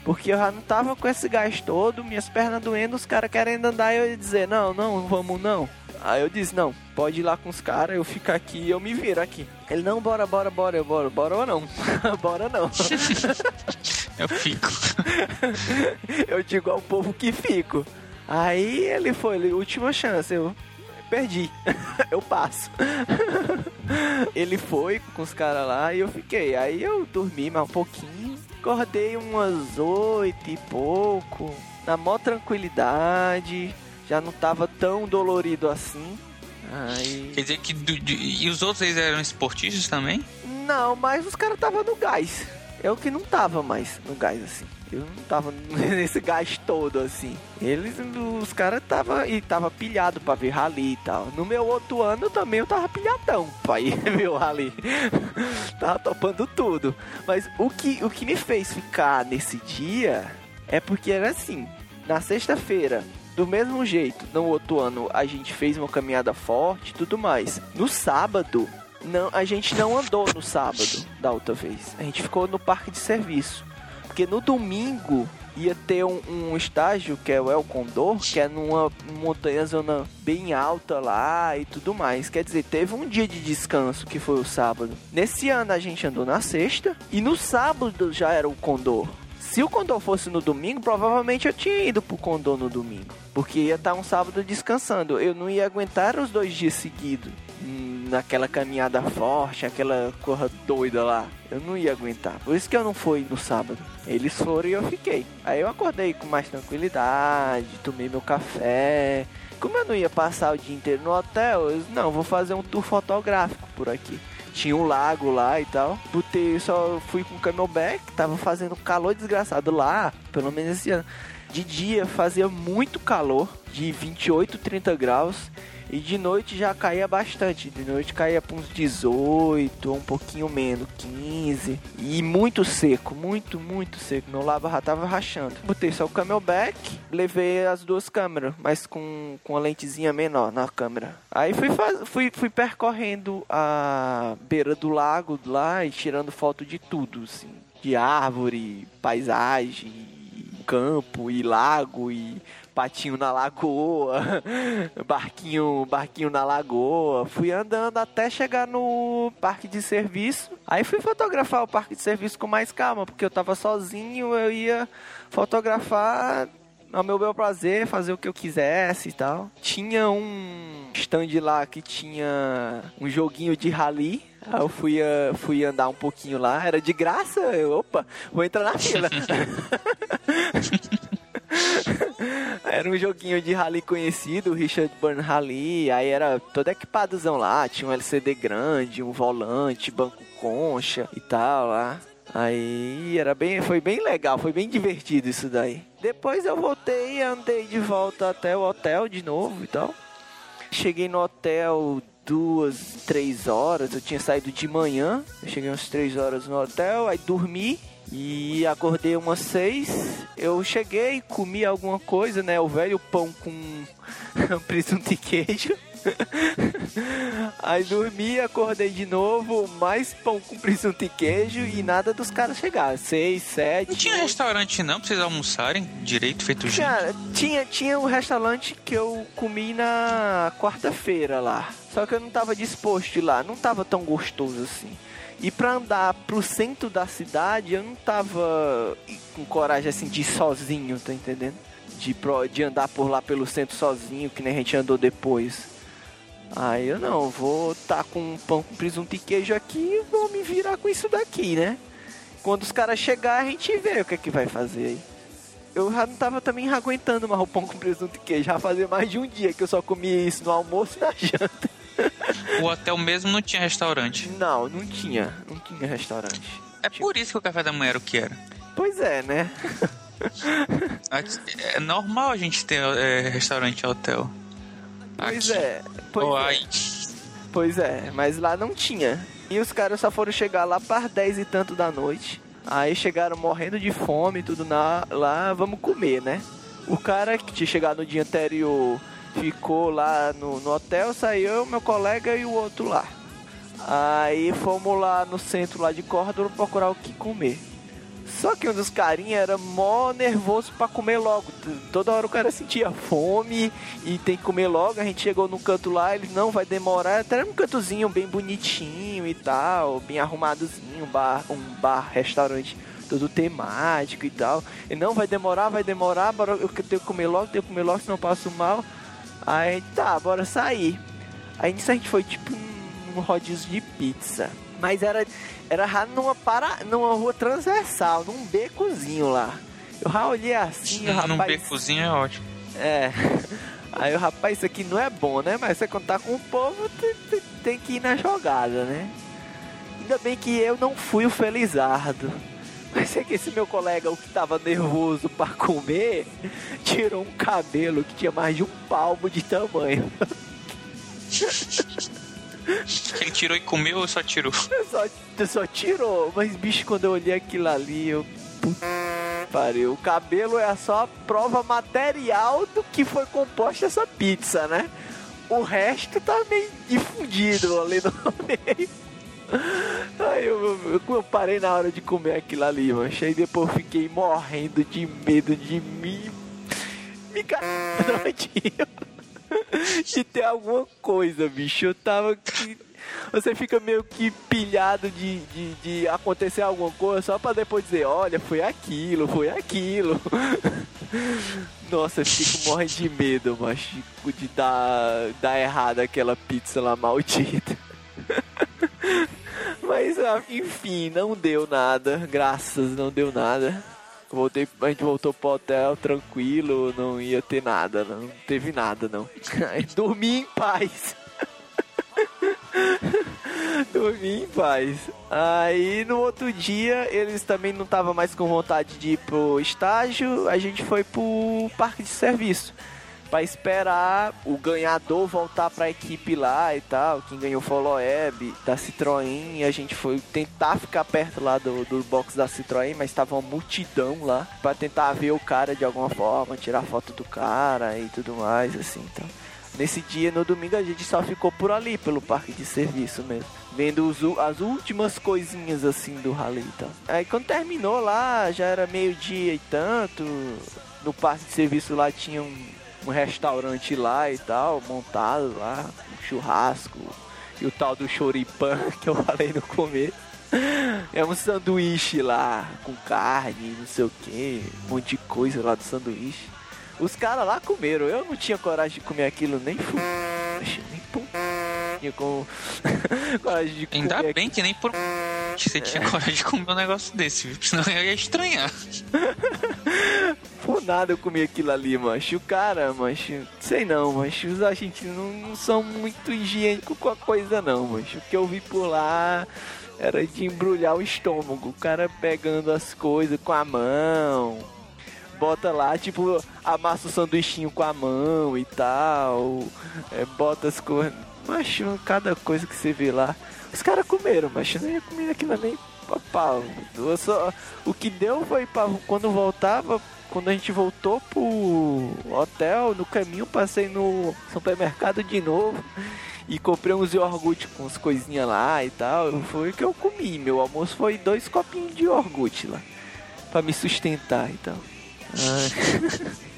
Porque eu já não tava com esse gás todo, minhas pernas doendo, os caras querendo andar e eu ia dizer, não, não, vamos não. Aí eu disse, não, pode ir lá com os caras, eu fico aqui eu me viro aqui. Ele, não, bora, bora, bora, eu, bora, bora ou não? bora não. eu fico. eu digo ao povo que fico. Aí ele foi, última chance, eu perdi. eu passo. ele foi com os caras lá e eu fiquei. Aí eu dormi mais um pouquinho. Acordei umas oito e pouco. Na maior tranquilidade já não tava tão dolorido assim. Aí... Quer dizer que. Do, do, e os outros eles eram esportistas também? Não, mas os caras tava no gás. Eu que não tava mais no gás assim. Eu não tava nesse gás todo assim. Eles, os caras tava e tava pilhado para ver rally e tal. No meu outro ano também eu tava pilhadão pra ir ver o rally. tava topando tudo. Mas o que, o que me fez ficar nesse dia é porque era assim. Na sexta-feira do mesmo jeito, no outro ano a gente fez uma caminhada forte e tudo mais. No sábado, não, a gente não andou no sábado da outra vez. A gente ficou no parque de serviço. Porque no domingo ia ter um, um, estágio que é o El Condor, que é numa montanha zona bem alta lá e tudo mais. Quer dizer, teve um dia de descanso que foi o sábado. Nesse ano a gente andou na sexta e no sábado já era o Condor. Se o Condor fosse no domingo, provavelmente eu tinha ido pro Condor no domingo. Porque ia estar um sábado descansando. Eu não ia aguentar os dois dias seguidos. Naquela caminhada forte, aquela corra doida lá. Eu não ia aguentar. Por isso que eu não fui no sábado. Eles foram e eu fiquei. Aí eu acordei com mais tranquilidade, tomei meu café. Como eu não ia passar o dia inteiro no hotel, eu disse, não, vou fazer um tour fotográfico por aqui tinha um lago lá e tal. Botei, só fui com o camelback, tava fazendo calor desgraçado lá, pelo menos esse ano. De dia fazia muito calor, de 28, 30 graus. E de noite já caía bastante. De noite caía para uns 18, um pouquinho menos, 15. E muito seco, muito, muito seco. Meu lábio já tava rachando. Botei só o camelback, levei as duas câmeras, mas com, com a lentezinha menor na câmera. Aí fui, faz, fui, fui percorrendo a beira do lago lá e tirando foto de tudo, assim. De árvore, paisagem, campo e lago e patinho na lagoa, barquinho, barquinho na lagoa. Fui andando até chegar no parque de serviço. Aí fui fotografar o parque de serviço com mais calma, porque eu tava sozinho, eu ia fotografar ao meu bel prazer, fazer o que eu quisesse e tal. Tinha um stand lá que tinha um joguinho de rally. Aí eu fui, uh, fui andar um pouquinho lá, era de graça. Eu, opa, vou entrar na fila. era um joguinho de rally conhecido, Richard Burn Rally, aí era todo equipadozão lá, tinha um LCD grande, um volante, banco concha e tal lá. Aí era bem, foi bem legal, foi bem divertido isso daí. Depois eu voltei andei de volta até o hotel de novo e tal. Cheguei no hotel duas, três horas. Eu tinha saído de manhã. Eu cheguei umas três horas no hotel, aí dormi e acordei umas seis. Eu cheguei, comi alguma coisa, né? O velho pão com presunto e queijo. Aí dormi, acordei de novo, mais pão com presunto e queijo e nada dos caras chegar. Seis, sete. Não tinha restaurante não pra vocês almoçarem direito, feito gente? Cara, tinha, tinha um restaurante que eu comi na quarta-feira lá. Só que eu não tava disposto de ir lá, não tava tão gostoso assim. E pra andar pro centro da cidade, eu não tava com coragem assim de ir sozinho, tá entendendo? De, de andar por lá pelo centro sozinho, que nem a gente andou depois. Aí eu não, vou tá com um pão com presunto e queijo aqui e vou me virar com isso daqui, né? Quando os caras chegar a gente vê o que é que vai fazer aí. Eu já não tava também aguentando mais o pão com presunto e queijo. Já fazia mais de um dia que eu só comia isso no almoço e na janta. O hotel mesmo não tinha restaurante? Não, não tinha. Não tinha restaurante. É por isso que o café da manhã era o que era. Pois é, né? é normal a gente ter é, restaurante e hotel. Pois Aqui. é. Pois oh, é. Pois é, mas lá não tinha. E os caras só foram chegar lá para 10 e tanto da noite. Aí chegaram morrendo de fome, tudo na, lá, vamos comer, né? O cara que tinha chegado no dia anterior ficou lá no, no hotel, saiu meu colega e o outro lá. Aí fomos lá no centro lá de Córdoba procurar o que comer. Só que um dos carinha era mó nervoso para comer logo. Toda hora o cara sentia fome e tem que comer logo. A gente chegou no canto lá, ele não vai demorar. Até era um cantozinho bem bonitinho e tal, bem arrumadozinho, um bar, um bar, restaurante todo temático e tal. E não vai demorar, vai demorar, eu tenho que comer logo, tenho que comer logo, senão eu passo mal. Aí tá, bora sair. Aí nisso a gente foi tipo um rodízio de pizza. Mas era, era numa, para, numa rua transversal, num becozinho lá. Eu já olhei assim, Num rapaz. becozinho é ótimo. É. Aí o rapaz, isso aqui não é bom, né? Mas você contar com o povo, tem, tem, tem que ir na jogada, né? Ainda bem que eu não fui o felizardo. Mas é que esse meu colega, o que tava nervoso para comer, tirou um cabelo que tinha mais de um palmo de tamanho. Ele tirou e comeu ou só tirou? Só, só tirou. Mas, bicho, quando eu olhei aquilo ali, eu. Puta pariu. O cabelo é só a prova material do que foi composta essa pizza, né? O resto tá meio difundido ali no meio. Aí eu, eu, eu, parei na hora de comer aquilo ali, mano. Aí depois fiquei morrendo de medo de mim. Me cagar de ter alguma coisa, bicho. Eu tava. Você fica meio que pilhado de, de, de, acontecer alguma coisa só pra depois dizer: olha, foi aquilo, foi aquilo. Nossa, eu fico morrendo de medo, macho, de dar, dar errado aquela pizza lá maldita. Mas enfim, não deu nada, graças, não deu nada. Voltei, a gente voltou pro hotel tranquilo, não ia ter nada, não teve nada não. Dormi em paz. Dormi em paz. Aí no outro dia eles também não estavam mais com vontade de ir pro estágio, a gente foi pro parque de serviço para esperar o ganhador voltar para a equipe lá e tal. Quem ganhou foi o Loeb da Citroën. E a gente foi tentar ficar perto lá do, do box da Citroën, mas estava uma multidão lá para tentar ver o cara de alguma forma, tirar foto do cara e tudo mais, assim. Então. Nesse dia, no domingo, a gente só ficou por ali, pelo parque de serviço mesmo. Vendo os, as últimas coisinhas assim do rally e tal. Aí quando terminou lá, já era meio-dia e tanto. No parque de serviço lá tinha um, um restaurante lá e tal, montado lá, um churrasco e o tal do choripan que eu falei no começo. É um sanduíche lá com carne, não sei o que, um monte de coisa lá do sanduíche. Os caras lá comeram, eu não tinha coragem de comer aquilo nem fu... nem pum. Tinha com coragem de comer. Ainda bem que nem por você tinha coragem de comer um negócio desse, viu? senão eu ia estranhar. Por nada eu comi aquilo ali, macho. O cara, macho, sei não, macho. Os argentinos não, não são muito higiênicos com a coisa, não, macho. O que eu vi por lá era de embrulhar o estômago. O cara pegando as coisas com a mão. Bota lá, tipo, amassa o sanduichinho com a mão e tal. É, bota as coisas. Macho, cada coisa que você vê lá. Os caras comeram, macho. Não ia comer aquilo nem pau. Só, o que deu foi pra, quando voltava quando a gente voltou pro hotel, no caminho passei no supermercado de novo e comprei uns iogurte com as coisinhas lá e tal. Foi o que eu comi. Meu almoço foi dois copinhos de iogurte lá. Pra me sustentar e tal.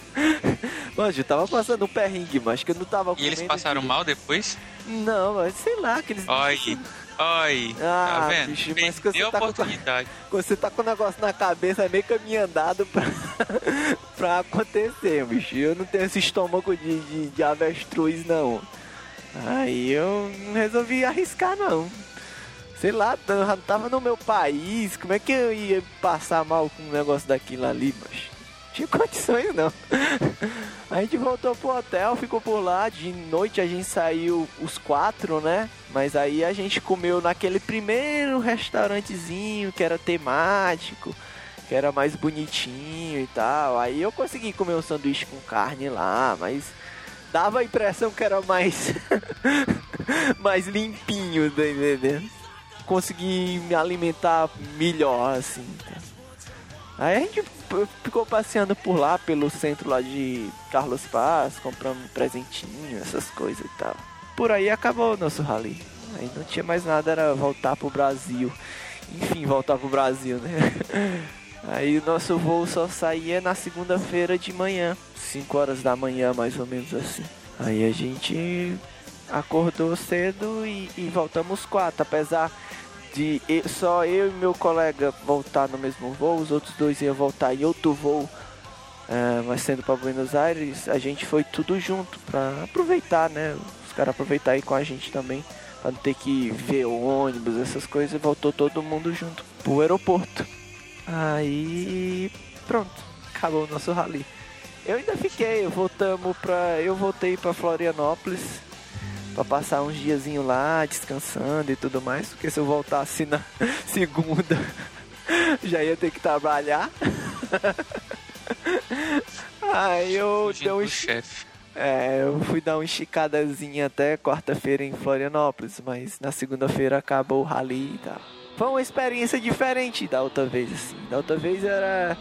Mas eu tava passando um perrengue, mas que eu não tava E eles passaram mal depois? Não, mas sei lá, aqueles. Oi. Oi, ah, tá vendo? Bicho, mas quando você, tá oportunidade. Com, quando você tá com o negócio na cabeça, é meio caminho andado pra, pra acontecer, bicho. Eu não tenho esse estômago de, de, de avestruz, não. Aí eu não resolvi arriscar, não. Sei lá, eu tava no meu país, como é que eu ia passar mal com um negócio daquilo ali, bicho? Tinha condições não. A gente voltou pro hotel, ficou por lá. De noite a gente saiu os quatro, né? Mas aí a gente comeu naquele primeiro restaurantezinho que era temático, que era mais bonitinho e tal. Aí eu consegui comer um sanduíche com carne lá, mas dava a impressão que era mais mais limpinho, tá entendendo? conseguir me alimentar melhor, assim. Tá? Aí a gente ficou passeando por lá, pelo centro lá de Carlos Paz, comprando um presentinho, essas coisas e tal. Por aí acabou o nosso rally. Aí não tinha mais nada, era voltar pro Brasil. Enfim, voltar pro Brasil, né? Aí o nosso voo só saía na segunda-feira de manhã, 5 horas da manhã, mais ou menos assim. Aí a gente acordou cedo e, e voltamos quatro, apesar de só eu e meu colega voltar no mesmo voo, os outros dois iam voltar em outro voo, uh, mas sendo para Buenos Aires, a gente foi tudo junto para aproveitar, né? Os caras aproveitar aí com a gente também, para não ter que ver o ônibus, essas coisas, voltou todo mundo junto pro aeroporto. Aí pronto, acabou o nosso rally. Eu ainda fiquei, voltamos pra. Eu voltei para Florianópolis para passar uns diazinho lá, descansando e tudo mais, porque se eu voltasse na segunda já ia ter que trabalhar. Aí eu dei um chefe. É, eu fui dar uma esticadazinha até quarta-feira em Florianópolis, mas na segunda-feira acabou o rally e tal. Foi uma experiência diferente da outra vez, assim. Da outra vez era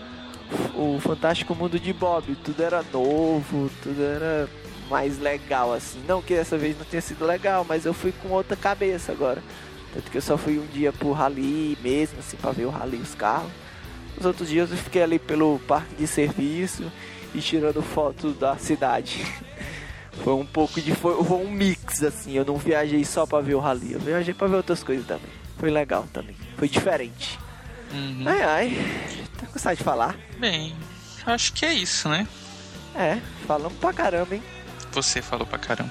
o Fantástico Mundo de Bob, tudo era novo, tudo era mais legal, assim. Não que dessa vez não tenha sido legal, mas eu fui com outra cabeça agora. Tanto que eu só fui um dia pro rally mesmo, assim, pra ver o rally os carros. Os outros dias eu fiquei ali pelo parque de serviço e tirando foto da cidade. foi um pouco de. Foi, foi, um mix, assim. Eu não viajei só pra ver o rally, eu viajei pra ver outras coisas também. Foi legal também. Foi diferente. Uhum. Ai ai. Tá cansado de falar? Bem, acho que é isso, né? É, falamos pra caramba, hein? Você falou pra caramba.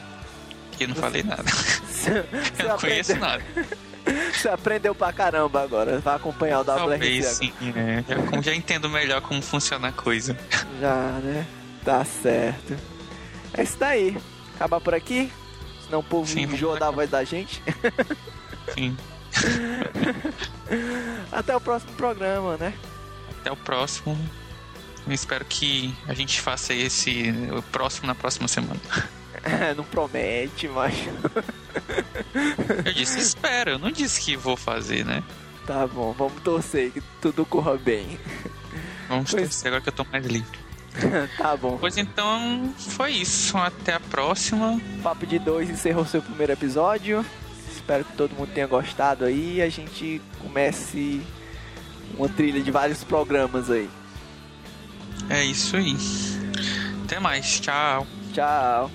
E eu não Você... falei nada. Você eu não conheço nada. Você aprendeu pra caramba agora. Vai acompanhar o WRC Talvez sim, né? Já, já entendo melhor como funciona a coisa. Já, né? Tá certo. É isso daí. Acabar por aqui? Senão o povo sim, enjoa da voz da gente. Sim. Até o próximo programa, né? Até o próximo. Eu espero que a gente faça esse próximo na próxima semana. É, não promete, mas. eu disse espero, eu não disse que vou fazer, né? Tá bom, vamos torcer que tudo corra bem. Vamos pois... torcer agora que eu tô mais livre. tá bom. Pois então, foi isso. Até a próxima. Papo de dois encerrou seu primeiro episódio. Espero que todo mundo tenha gostado aí e a gente comece uma trilha de vários programas aí. É isso aí. Até mais. Tchau. Tchau.